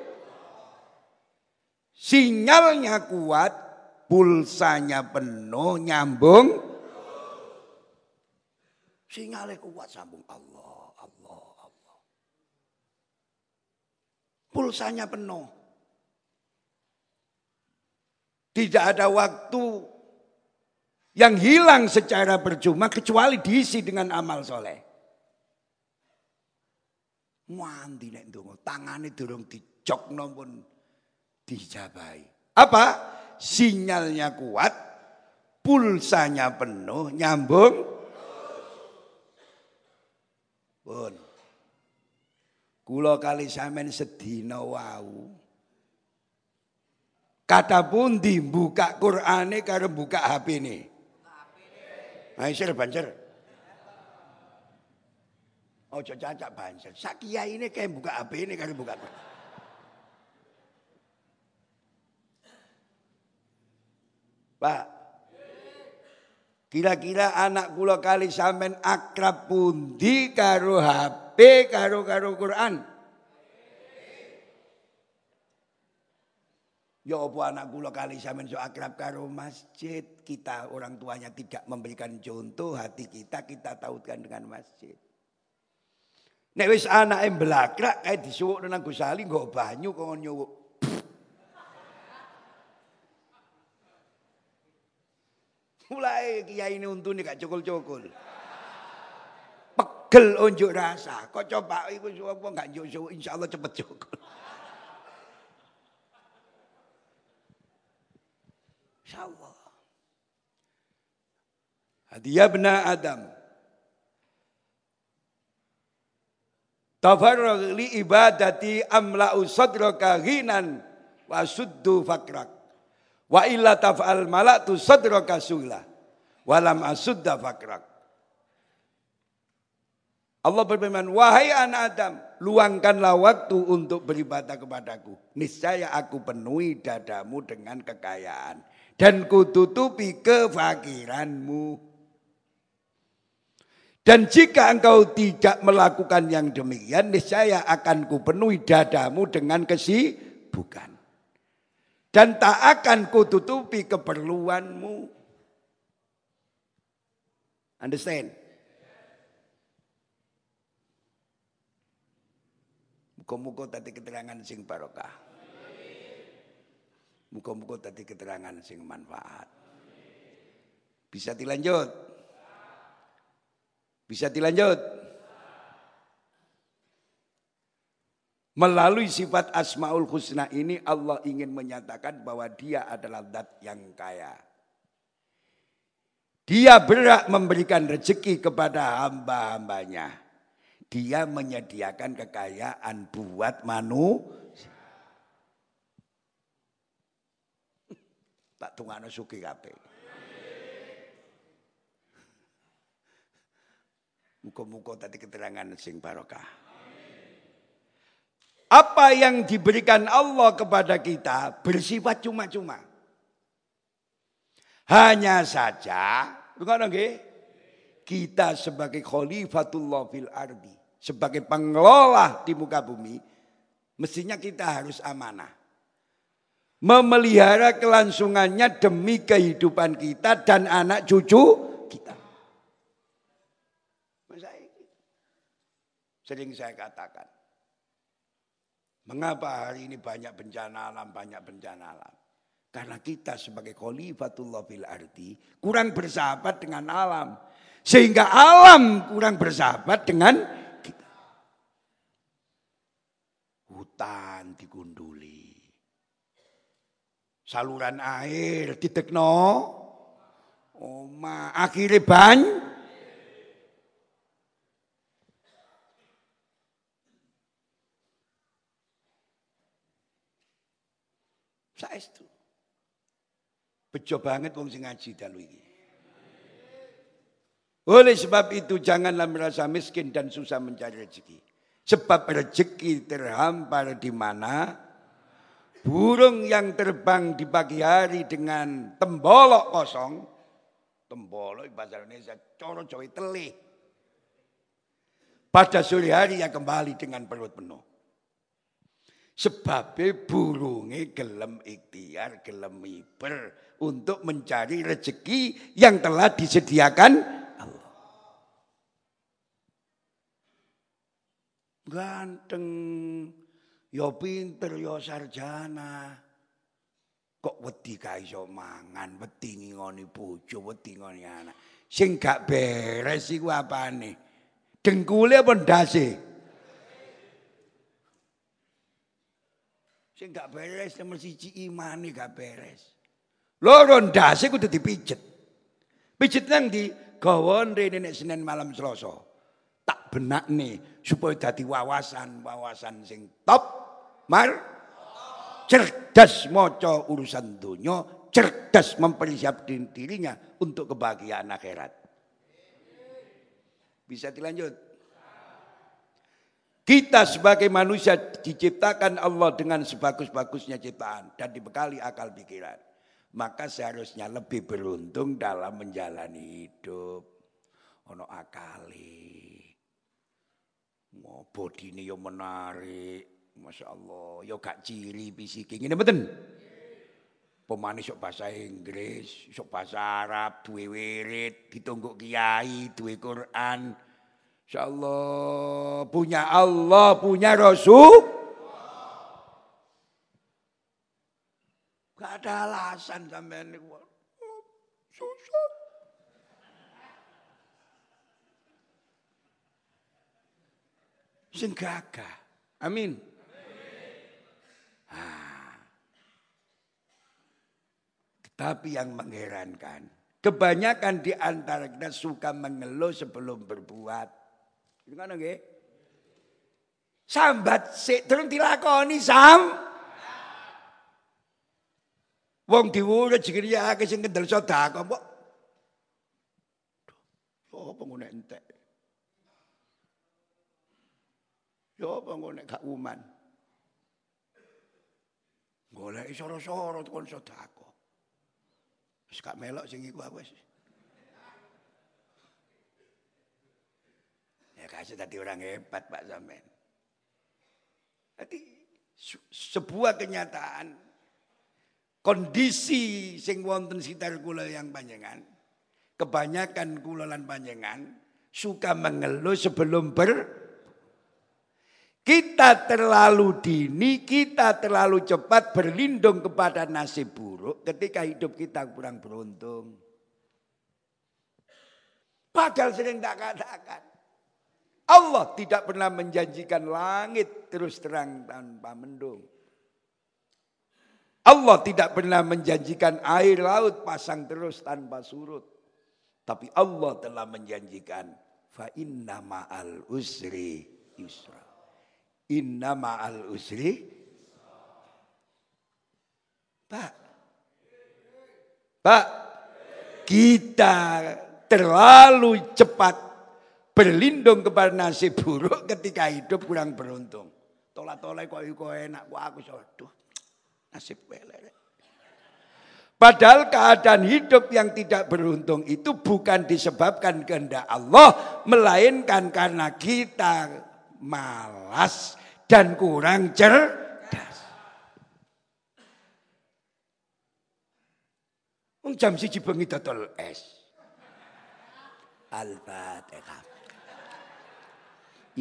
Sinyalnya kuat, pulsanya penuh, nyambung. Sinyalnya kuat, sambung Allah, Allah, Allah. Pulsanya penuh. Tidak ada waktu yang hilang secara percuma kecuali diisi dengan amal soleh. Mandi nek ndonga, tangane durung dijokno pun dijabai. Apa? Sinyalnya kuat, pulsanya penuh, nyambung. Pun. Kula kali sampean sedina wau. Kata pun buka Qur'ane karo buka HP ini. Aisyah bancer. Oh cacak bancer. Sak kiai ini kayak buka HP ini karo buka Qur'an. Pak. Kira-kira anak kula kali sampean akrab pundi karo HP karo karo Quran? Ya apa anak kula kali sampean so akrab karo masjid, kita orang tuanya tidak memberikan contoh, hati kita kita tautkan dengan masjid. Nek wis anake blakrak kae disuwuk nang Gus Ali nggo banyu kok nyuwuk Mulai kiai ini untung nih gak cokol-cokol. Pegel unjuk rasa. Kok coba ibu suapa gak jauh insya Allah cepet cokol. Insya Allah. Hadiah benar Adam. Tafarrag li ibadati amla'u sadraka ghinan wa suddu fakrak. Wa illa taf'al malatu sadraka sula. Walam asudda fakrak. Allah berfirman, wahai anak Adam, luangkanlah waktu untuk beribadah kepadaku. Niscaya aku penuhi dadamu dengan kekayaan. Dan kututupi kefakiranmu. Dan jika engkau tidak melakukan yang demikian, niscaya akan kupenuhi dadamu dengan kesibukan dan tak akan kututupi keperluanmu. Understand? Muka-muka tadi keterangan sing barokah. Muka-muka tadi keterangan sing manfaat. Bisa dilanjut? Bisa dilanjut? Melalui sifat Asmaul Husna ini Allah ingin menyatakan bahwa dia adalah zat yang kaya. Dia berat memberikan rezeki kepada hamba-hambanya. Dia menyediakan kekayaan buat manusia. Tak tunggu suki kape. Muka-muka tadi keterangan sing barokah. Apa yang diberikan Allah kepada kita bersifat cuma-cuma. Hanya saja, kita sebagai khalifatullah fil ardi, sebagai pengelola di muka bumi, mestinya kita harus amanah. Memelihara kelangsungannya demi kehidupan kita dan anak cucu kita. Sering saya katakan, Mengapa hari ini banyak bencana alam, banyak bencana alam? Karena kita sebagai khalifatullah fil ardi kurang bersahabat dengan alam. Sehingga alam kurang bersahabat dengan kita. Hutan digunduli. Saluran air ditekno. Oma akhirnya banyak Saestu. Bejo banget wong sing ngaji dalu iki. Oleh sebab itu janganlah merasa miskin dan susah mencari rezeki. Sebab rezeki terhampar di mana Burung yang terbang di pagi hari dengan tembolok kosong. Tembolok bahasa Indonesia, coro Jawa telih. Pada sore hari yang kembali dengan perut penuh. Sebabnya burungnya gelem ikhtiar, gelem miber untuk mencari rezeki yang telah disediakan Allah. Ganteng, Ya pinter ya sarjana. Kok wedi ka iso mangan, wedi ngingoni bojo, wedi ngoni anak. Sing gak beres iku apane? Dengkule apa ndase? Sing gak beres nomor siji imane gak beres. Loro ndase kudu dipijet. Pijet nang di gawon rene nek Senin malam Selasa. Tak benak nih supaya dadi wawasan-wawasan sing top Mar cerdas moco urusan dunia, cerdas mempersiapkan dirinya untuk kebahagiaan akhirat. Bisa dilanjut? Kita sebagai manusia diciptakan Allah dengan sebagus-bagusnya ciptaan dan dibekali akal pikiran. Maka seharusnya lebih beruntung dalam menjalani hidup. Ono akali. Mau bodi ini yang menarik. Masya Allah, ya gak ciri fisik ini betul. Pemanis sok bahasa Inggris, sok bahasa Arab, duwe wirid, ditunggu kiai, duwe Quran. Insya Allah, punya Allah, punya Rasul. Gak ada alasan sampai ini. Susah. Amin. Tapi yang mengherankan, kebanyakan di antara kita suka mengeluh sebelum berbuat. Gimana nggih? Sambat sik durung dilakoni sam. Wong diwurut jikiriake sing kendel sedekah kok. Oh, pengguna entek. Yo pengguna gak uman. Golek soro-soro kon sedekah. Wis gak melok sing iku aku wis. Ya kasih tadi orang hebat Pak Zaman. Jadi sebuah kenyataan kondisi sing wonten sekitar kula yang panjenengan kebanyakan kula lan suka mengeluh sebelum ber kita terlalu dini, kita terlalu cepat berlindung kepada nasib buruk ketika hidup kita kurang beruntung. Padahal sering tak katakan. Allah tidak pernah menjanjikan langit terus terang tanpa mendung. Allah tidak pernah menjanjikan air laut pasang terus tanpa surut. Tapi Allah telah menjanjikan fa inna ma'al usri yusra. Inna ma'al usri. Pak. Pak. Kita terlalu cepat berlindung kepada nasib buruk ketika hidup kurang beruntung. Tolak-tolak kok kok enak kok aku aduh nasib pelek. Padahal keadaan hidup yang tidak beruntung itu bukan disebabkan kehendak Allah, melainkan karena kita malas dan kurang cerdas. Jam siji bengi dodol es. Al-Fatihah.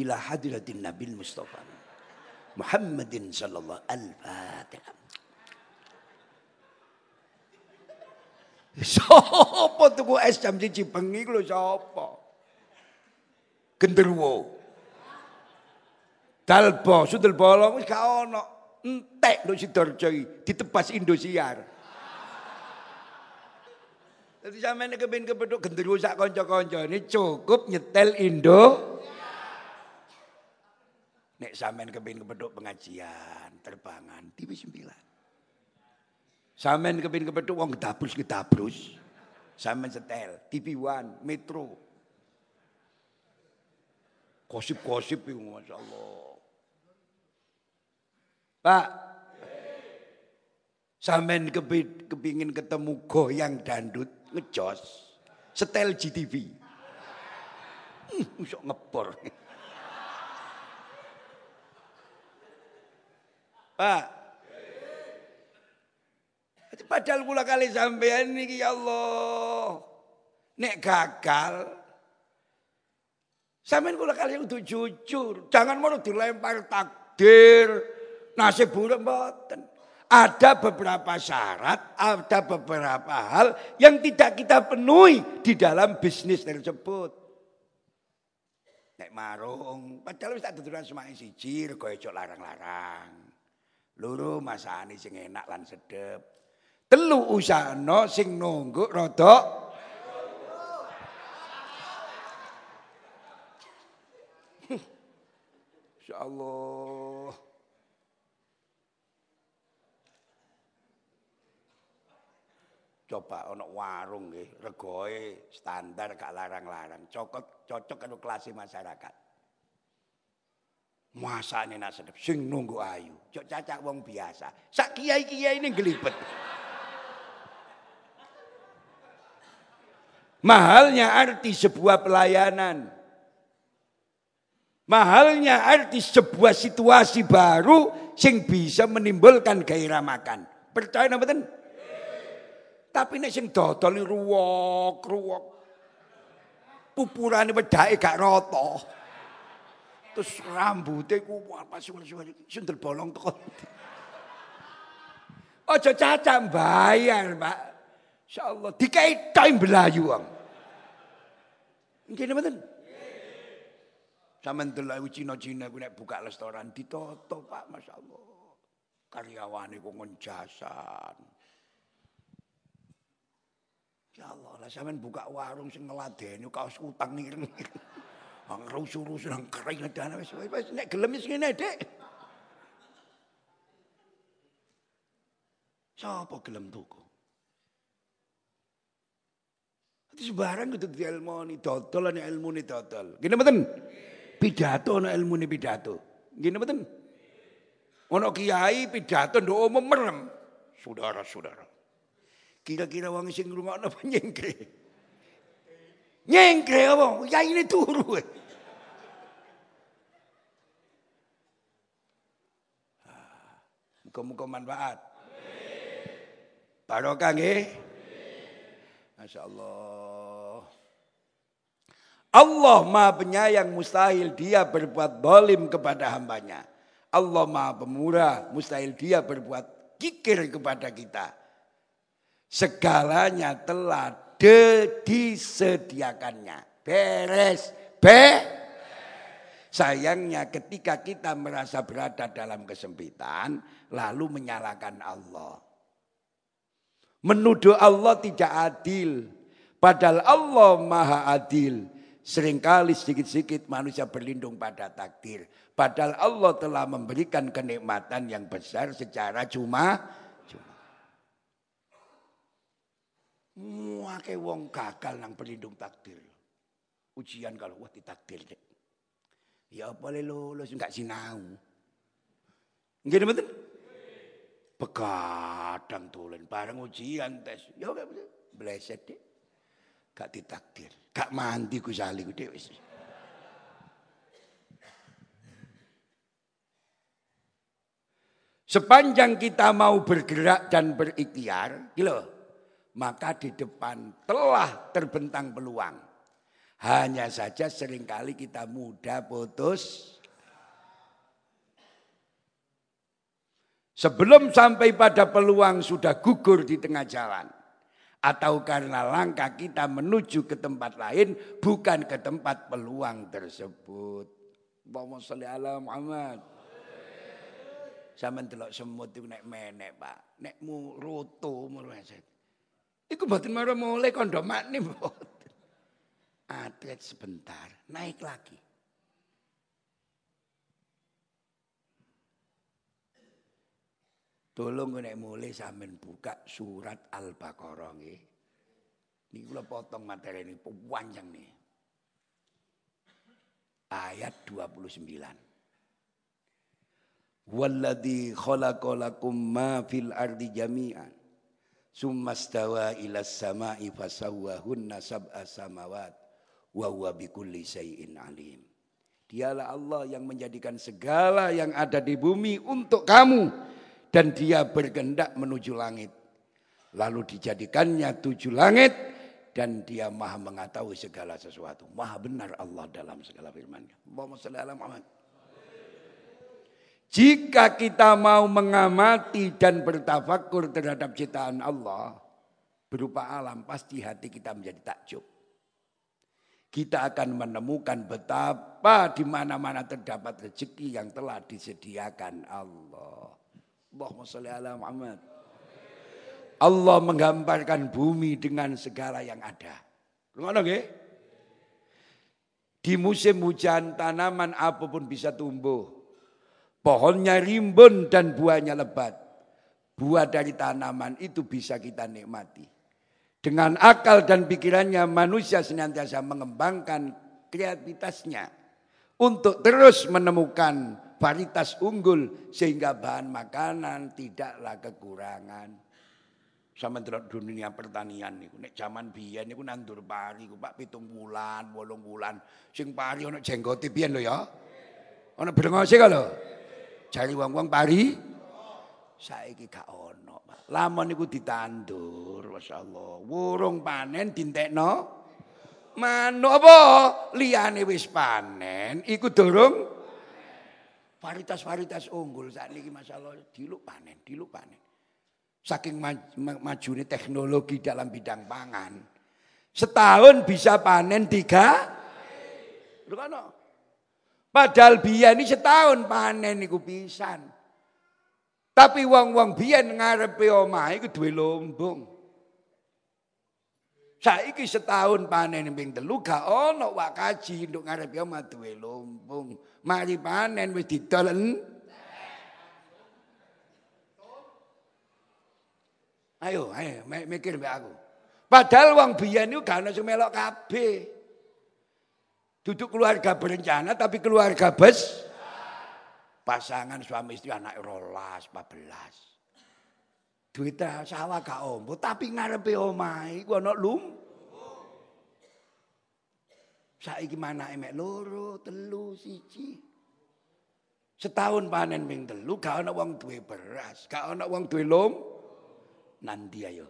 Ila hadratin Nabi Mustafa. Muhammadin sallallahu al-Fatihah. Sopo tuku es jam siji bengi lho sapa? Genderuwo. Dalbo, sundel bolong wis gak ono. Entek nduk Sidoarjo ditebas Indosiar. Jadi sampeyan kepin kepethuk genderuwo sak kanca-kancane cukup nyetel Indo. Nek sampean kepin kepethuk pengajian, terbangan TV 9. Sampean kepin kepethuk wong gedabrus gedabrus. Sampean setel TV One, Metro. Gosip-gosip itu Masya Allah. Pak, Sampean kepingin ketemu goyang dandut ngejos. Setel GTV. Hmm, sok Pak. Padahal kula kali sampean niki ya Allah. Nek gagal sampean kula kali untuk jujur, jangan mau dilempar takdir, nasib buruk mboten. Ada beberapa syarat, ada beberapa hal yang tidak kita penuhi di dalam bisnis tersebut. Nek marung, padahal wis tak duduran semakin siji rego larang-larang. Loro masane sing enak lan sedep. Telu usahana sing nunggu rada Insyaallah. Coba ono warung nggih, regoe standar gak larang-larang, cocok cocok karo kelas masyarakat. Masane nak sedep sing nunggu ayu, cok cacak wong biasa. Sak kiai-kiai ini gelibet. Mahalnya arti sebuah pelayanan. Mahalnya arti sebuah situasi baru sing bisa menimbulkan gairah makan. Percaya napa tapi nek sing dodol ruwok-ruwok. Pupurane wedake gak rata. Terus rambutnya ku apa suwe-suwe sundel bolong teko. Aja caca bayar, Pak. Insyaallah dikai time belayu wong. Nggih mboten? Sampeyan delok Cina-Cina ku nek buka restoran ditoto, Pak, masyaallah. Karyawane kok ngenjasan. Ya Allah, lah sampean buka warung sing ngeladeni kaos utang nireng. Wong rusuh-rusuh nang kering dana wis wis nek gelem wis ngene, Dik. Sapa gelem tuku? Itu sebarang kudu dielmoni dodol ana ilmune dodol. Gini mboten? Pidato ana ilmune pidato. Gini mboten? Ono kiai pidato ndok umum merem. Saudara-saudara. Kira-kira wong sing ngrungokno apa Nyengkre apa? Ya ini turu. Muka-muka manfaat. Barokah nggih? Masya Allah. Allah maha penyayang mustahil dia berbuat dolim kepada hambanya. Allah maha pemurah mustahil dia berbuat kikir kepada kita. Segalanya telah disediakannya. Beres. Be. Sayangnya ketika kita merasa berada dalam kesempitan, lalu menyalahkan Allah. Menuduh Allah tidak adil. Padahal Allah maha adil. Seringkali sedikit-sedikit manusia berlindung pada takdir. Padahal Allah telah memberikan kenikmatan yang besar secara cuma Muake wong gagal nang pelindung takdir. Ujian kalau wah ditakdir. Ya boleh lulus enggak sinau. Nggih mboten? Begadang tulen bareng ujian tes. Ya gak bleset dek. Gak ditakdir. Gak mandi ku sali ku wis. Sepanjang kita mau bergerak dan berikhtiar, gitu maka di depan telah terbentang peluang. Hanya saja sering kali kita mudah putus. Sebelum sampai pada peluang sudah gugur di tengah jalan. Atau karena langkah kita menuju ke tempat lain bukan ke tempat peluang tersebut. Muhammad. Sama delok semut itu nek menek, Pak. Nek mu roto merwesek. Iku mboten marah mulai kondomak nih. Atlet sebentar, naik lagi. Tolong nek mulai sampean buka surat Al-Baqarah nggih. Niki kula potong materi ini panjang nih. Ayat 29. Walladzi khalaqalakum ma fil ardi jami'an. Summastawa ila sama'i fasawwahunna sab'a samawat wa huwa bikulli syai'in alim. Dialah Allah yang menjadikan segala yang ada di bumi untuk kamu dan dia bergendak menuju langit. Lalu dijadikannya tujuh langit dan dia maha mengetahui segala sesuatu. Maha benar Allah dalam segala firman-Nya. Allahumma salli ala Muhammad. Jika kita mau mengamati dan bertafakur terhadap ciptaan Allah berupa alam, pasti hati kita menjadi takjub. Kita akan menemukan betapa di mana-mana terdapat rezeki yang telah disediakan Allah. Allahumma salli ala Muhammad. Allah menggambarkan bumi dengan segala yang ada. Di musim hujan tanaman apa pun bisa tumbuh. Pohonnya rimbun dan buahnya lebat. Buah dari tanaman itu bisa kita nikmati. Dengan akal dan pikirannya manusia senantiasa mengembangkan kreativitasnya. Untuk terus menemukan varietas unggul sehingga bahan makanan tidaklah kekurangan. Sama dunia pertanian niku zaman biyen niku nandur pari ku Pak pitung bulan, wolong bulan. Sing pari ana jenggote biyen lho ya. Ana brengose kok lho. Jari wong-wong pari saiki gak ono, Pak. Lamun niku ditandur, masyaallah. Wurung panen dintekno manuk apa liyane wis panen iku durung varietas-varietas unggul saat ini masyaallah diluk panen, diluk panen. Saking majune teknologi dalam bidang pangan. Setahun bisa panen tiga. Padahal biyen ini setahun panen niku pisan. Tapi wong-wong biyen ngarepe omah iku duwe lombong. Saiki setahun panen ping telu gak ono wak kaji untuk ngarepe omah duwe lombong. Mari panen wis didol Ayo, ayo mikir mbak aku. Padahal wong biyen niku gak ono melok kabeh. Duduk keluarga berencana tapi keluarga bes. Pasangan suami istri anak rolas, 14. Duitnya sawah gak ombo tapi ngarepe omahe ku ana lum. Saiki mana emek loro, telu, siji. Setahun panen ping telu gak ana wong duwe beras, gak ana wong duwe lum. Nanti ayo.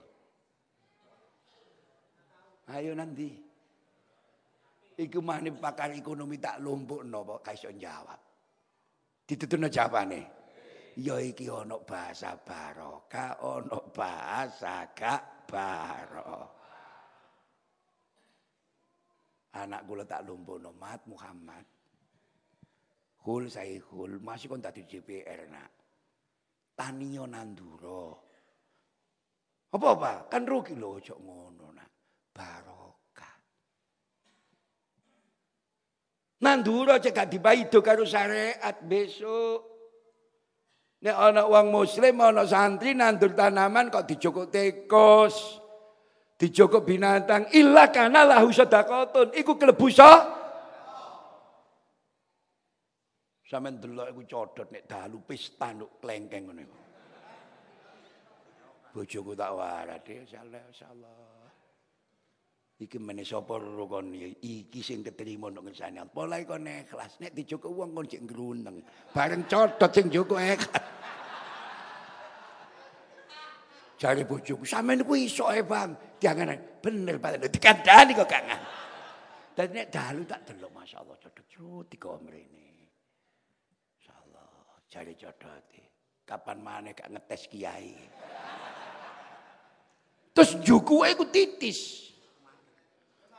Ayo nanti. Iku mana pakar ekonomi tak lumpuk nopo kaiso jawab. Dituturno jawabannya. Ya iki ono bahasa barokah, ono bahasa gak barokah. Anak kula tak lumpuk Mat Muhammad. Hul saya hul masih kon tadi JPR nak. Tanio nanduro. Apa apa? Kan rugi loh cok ngono nak. Barokah. Nandura cek gak dibaido karo syariat besok. Nek ana wong muslim ana santri nandur tanaman kok dijokok tekos. Dijokok binatang illa kana lahu sedekatun. Iku kelebu Sampeyan delok iku codot nek dalu pesta nduk klengkeng ngono iku. Bojoku tak warat, insyaallah insyaallah. Iki meneh sapa kon iki sing keterima nek ngersane. Pola iku ikhlas. Nek dijogo wong kon cek gruneng. Bareng codot sing jogo ikhlas. Jare bojoku, sampean niku iso e, Bang. Diangan bener Pak. Dikandani kok gak ngan. Dadi nek dalu tak delok masyaallah codot cut kok mrene. Insyaallah jare codot. Kapan maneh gak ngetes kiai. Terus juku iku titis.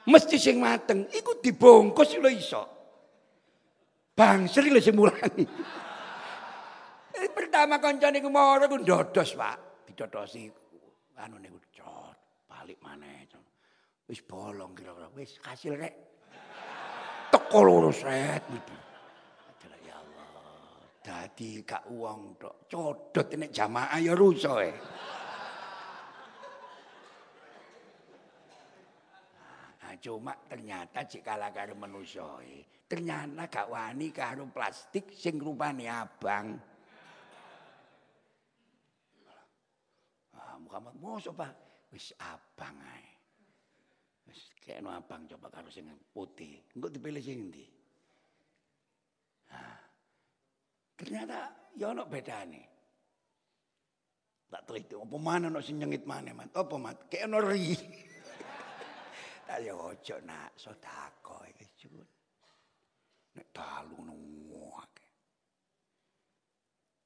Mesti sing mateng iku dibongkos lho iso. Bangsri lho sing mulangi. Pertama kancane iku moro ku ndodos, Pak. Didodosi anu niku cot, balik maneh. Wis bolong kira-kira. Wis kasil rek. Teko loro set. Ya. Dadi gak uang tok. Codot nek jamaah ya rusak e. Cuma ternyata jikala karo manusia, e, ternyata gak wani karo plastik sing rupane abang. Ah, Muhammad mau Pak, wis abang ae. Wis kene abang coba karo sing putih. Engko dipilih sing endi ah, ternyata ya ono bedane. Tak teliti, apa mana ono sing nyengit Mat? Apa, Mat? Kayak nori. Tak ya ojo nak sedako iki, Jun. Nek dalu ngono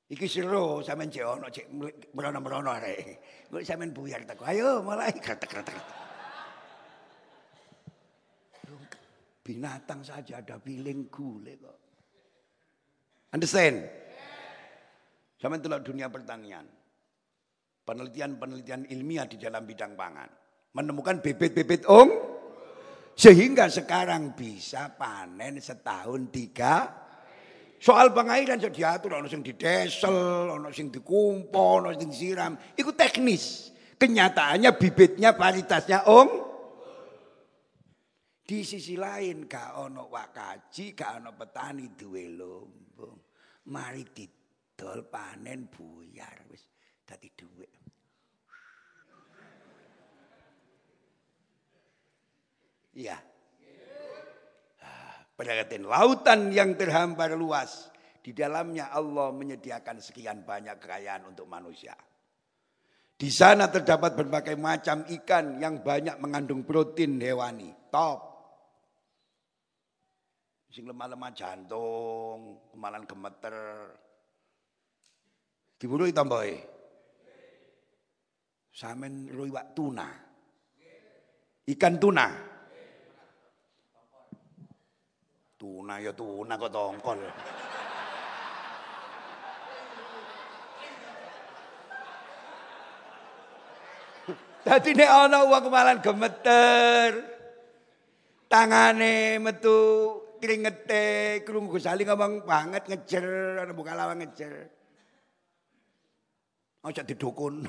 Iki seru sampean cek ono cek merono-merono arek. Engko sampean buyar tak. Ayo mulai kretek-kretek. Binatang saja ada piling gule kok. Understand? Sampean tulak dunia pertanian. Penelitian-penelitian ilmiah di dalam bidang pangan. Menemukan bibit-bibit ung. Sehingga sekarang bisa panen setahun tiga Soal pengairan sudah diatur, ono sing didesel, ono sing ono sing disiram. Itu teknis. Kenyataannya bibitnya kualitasnya om. Di sisi lain gak ono wakaji, gak ono petani duwe lombong. Mari didol panen buyar wis duwe. Iya. Perhatian lautan yang terhampar luas. Di dalamnya Allah menyediakan sekian banyak kekayaan untuk manusia. Di sana terdapat berbagai macam ikan yang banyak mengandung protein hewani. Top. Sing lemah-lemah jantung, kemalan gemeter. Diburu tambahi. Samen ruiwak tuna. Ikan tuna. Tuna ya tuna kok tongkol. Dadi nek ana wong kemalan gemeter. Tangane metu kringete, krungu Gusali ngomong banget ngejer, ana buka lawang ngejer. Aja didukun.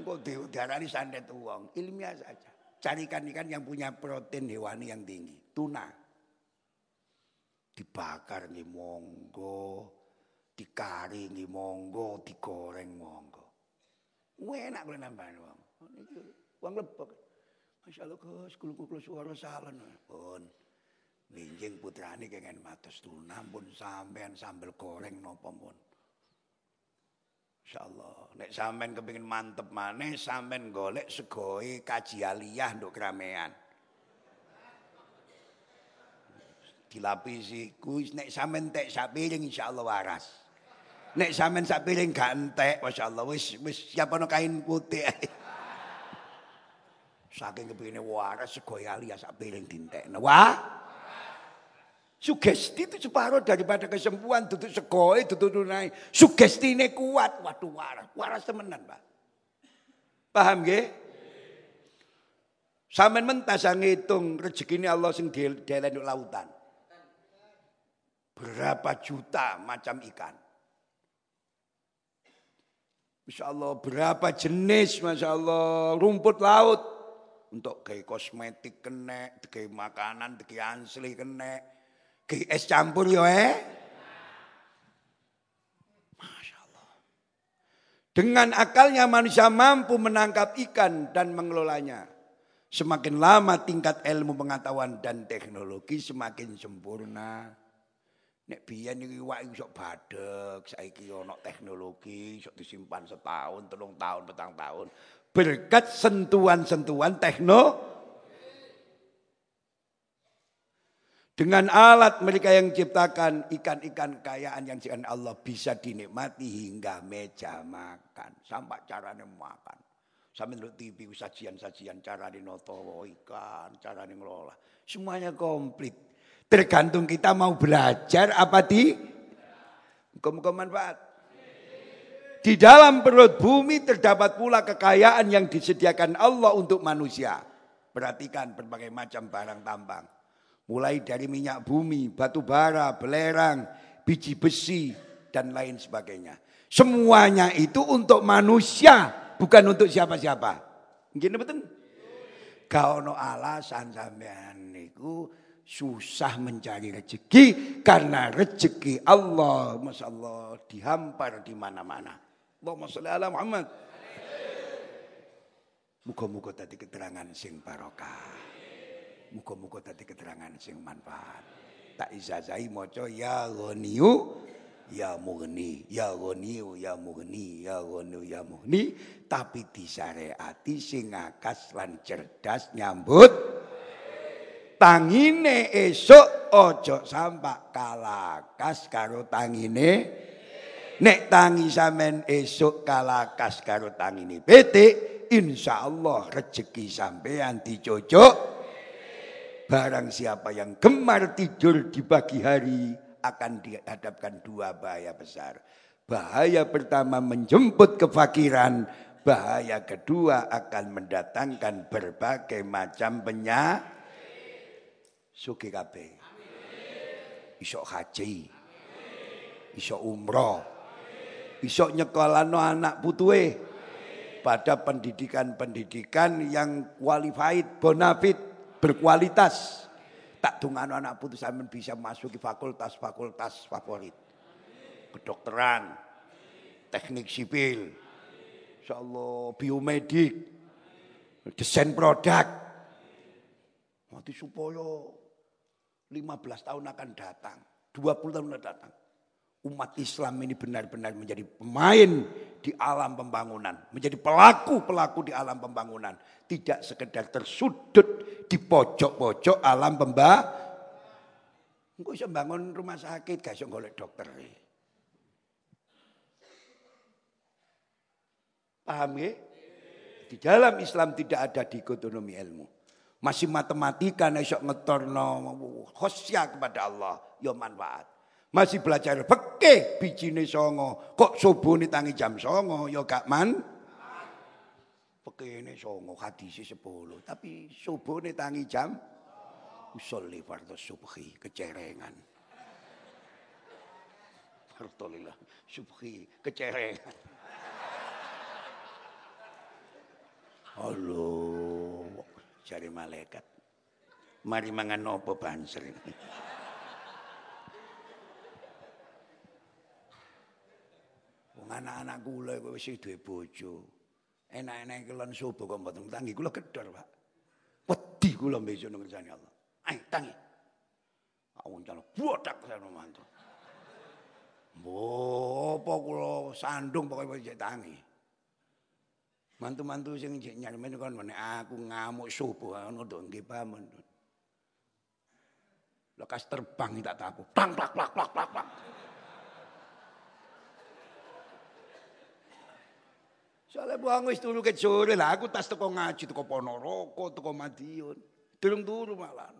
Engko diarani sandet wong, ilmiah saja. Carikan ikan yang punya protein hewani yang tinggi, tuna dibakar nggih monggo, dikari nggih monggo, digoreng monggo. Enak kuwi nambahan wong. Niki wong lebok. Masyaallah Gus, kula-kula suara salon. Pun. Linjing putrane kengen matos tuna pun sampean sambel goreng napa pun. Insyaallah. Nek sampean kepengin mantep maneh, sampean golek segoe kaji aliyah nduk keramaian. Dilapisi kuwi nek sampean tek sak piring insyaallah waras. Nek sampean sak piring gak entek masyaallah wis wis siap ana kain putih. Saking kepingine waras sego ali sak piring dintekno. Wah. Sugesti itu separuh daripada kesembuhan duduk segoe duduk tunai. Sugestine kuat. Waduh waras. Waras temenan, Pak. Paham nggih? Sampeyan mentas ngitung rezekine Allah sing delek lautan. Berapa juta macam ikan. Masya Allah berapa jenis Masya Allah rumput laut. Untuk kayak kosmetik kena, kayak makanan, kayak asli kena. Kayak es campur ya eh. Masya Allah. Dengan akalnya manusia mampu menangkap ikan dan mengelolanya. Semakin lama tingkat ilmu pengetahuan dan teknologi semakin sempurna. Nek biyen iki iwak iso badhek, saiki ana teknologi iso disimpan setahun, telung tahun, petang tahun. Berkat sentuhan-sentuhan tekno Dengan alat mereka yang ciptakan ikan-ikan kayaan yang diciptakan Allah bisa dinikmati hingga meja makan. Sampai caranya makan. Sampai nonton TV sajian-sajian cara dinoto ikan, cara ngelola. Semuanya komplit. Tergantung kita mau belajar apa di muka manfaat. Di dalam perut bumi terdapat pula kekayaan yang disediakan Allah untuk manusia. Perhatikan berbagai macam barang tambang. Mulai dari minyak bumi, batu bara, belerang, biji besi, dan lain sebagainya. Semuanya itu untuk manusia, bukan untuk siapa-siapa. Gini betul? Kau no alasan sampean niku susah mencari rezeki karena rezeki Allah Masya Allah dihampar di mana-mana. Allahumma salli ala Muhammad. Muga-muga tadi keterangan sing barokah. Muga-muga tadi keterangan sing manfaat. Tak izazahi maca ya ghaniyu ya mughni, ya ghaniyu ya mughni, ya ghaniyu ya mughni, tapi disyariati sing akas lan cerdas nyambut tangine esuk ojo sampak kalakas karo tangine nek tangi sampean esuk kalakas karo tangine petik insyaallah rezeki sampean dicocok Barang siapa yang gemar tidur di pagi hari akan dihadapkan dua bahaya besar. Bahaya pertama menjemput kefakiran, bahaya kedua akan mendatangkan berbagai macam penyakit. Suki kabeh. Iso haji. Iso umroh. Iso nyekolano anak putuwe pada pendidikan-pendidikan yang qualified, bonafit berkualitas. Tak tungano anak putus amin bisa masuk ke fakultas-fakultas favorit. Kedokteran, teknik sipil, insyaallah biomedik, desain produk. Nanti supaya 15 tahun akan datang, 20 tahun akan datang umat Islam ini benar-benar menjadi pemain di alam pembangunan, menjadi pelaku-pelaku di alam pembangunan, tidak sekedar tersudut di pojok-pojok alam pembangunan. Engko iso bangun rumah sakit, gak iso golek dokter. Paham ya? Di dalam Islam tidak ada dikotomi ilmu. Masih matematika iso ngetorno khosya kepada Allah, ya manfaat. Masih belajar fikih bijine songo. Kok subuh tangi jam songo ya gak man. Fikih ini songo hadis sepuluh. Tapi subuh tangi jam. Usolli fardhu subhi kecerengan. Fardulillah subhi kecerengan. Halo, cari malaikat. Mari mangan nopo banser ini. anak-anak kula kowe wis duwe bojo. Enak-enak kelon subuh kok mboten tangi kula gedor, Pak. Wedi kula besok nang ngersane Allah. Ayo tangi. Aku njalo bodak saya mantu. Mbok apa kula sandung pokoke wis tangi. Mantu-mantu sing jek nyarmen kon meneh aku ngamuk subuh ngono to nggih pamen. Lekas terbang tak tapu. Plak plak plak plak plak. Soalnya buang wis turu ke sore lah aku tas teko ngaji teko Ponorogo teko Madiun. Durung turu malah.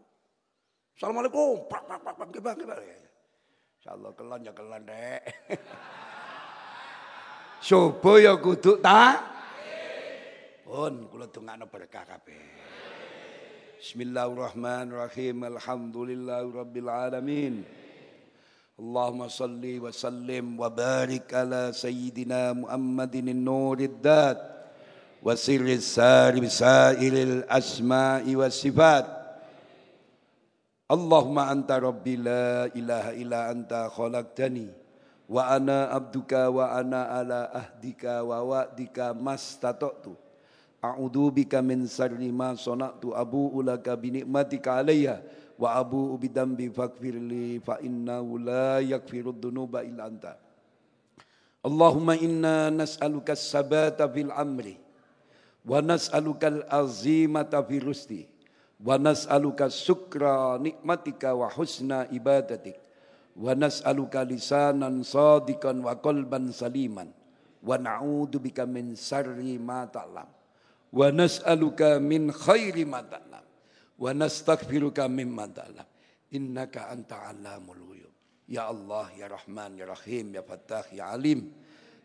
Assalamualaikum. Pak pak pak pak gebang gebang. Insyaallah kelon ya kelon dek. Subuh ya kudu ta. Pun kula dongakno berkah kabeh. Bismillahirrahmanirrahim. Alhamdulillahirabbil alamin. اللهم صل وسلم وبارك على سيدنا محمد النور الذات وسر السار بسائر الأسماء والصفات اللهم أنت ربي لا إله إلا أنت خلقتني وأنا عبدك وأنا على أهدك ووعدك ما استطعت A'udhu bika min sarri ma sona'tu abu ulaka binikmatika alaiya wa abu bidambi fakfirli fa inna la yakfirud dunuba illa anta. Allahumma inna nas'aluka sabata fil amri. Wa nas'aluka al-azimata wa rusti. Wa nas'aluka syukra nikmatika wa husna ibadatik. Wa nas'aluka lisanan sadiqan wa kolban saliman. Wa na'udzubika min syarri ma ta'lam wa nas'aluka min khairi ma ta'lam. Wa nastaghfiruka mimma ta'lam. Innaka anta alamul ghuyub. Ya Allah ya Rahman ya Rahim ya Fattah ya Alim.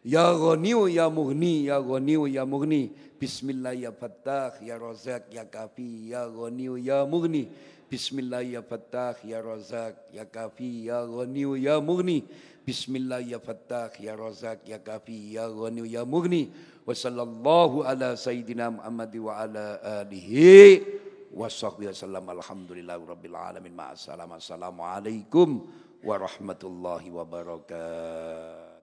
Ya Ghaniu ya Mughni ya Ghaniu ya Mughni. Bismillah ya Fattah ya Razak ya Kafi ya Ghaniu ya Mughni. Bismillah ya Fattah ya Razak ya Kafi ya Ghaniu ya Mughni. Bismillah ya Fattah ya Razak ya Kafi ya Ghaniu ya Mughni wa sallallahu ala sayyidina Muhammad wa ala alihi wasallam. Warahmatullahi wabarakatuh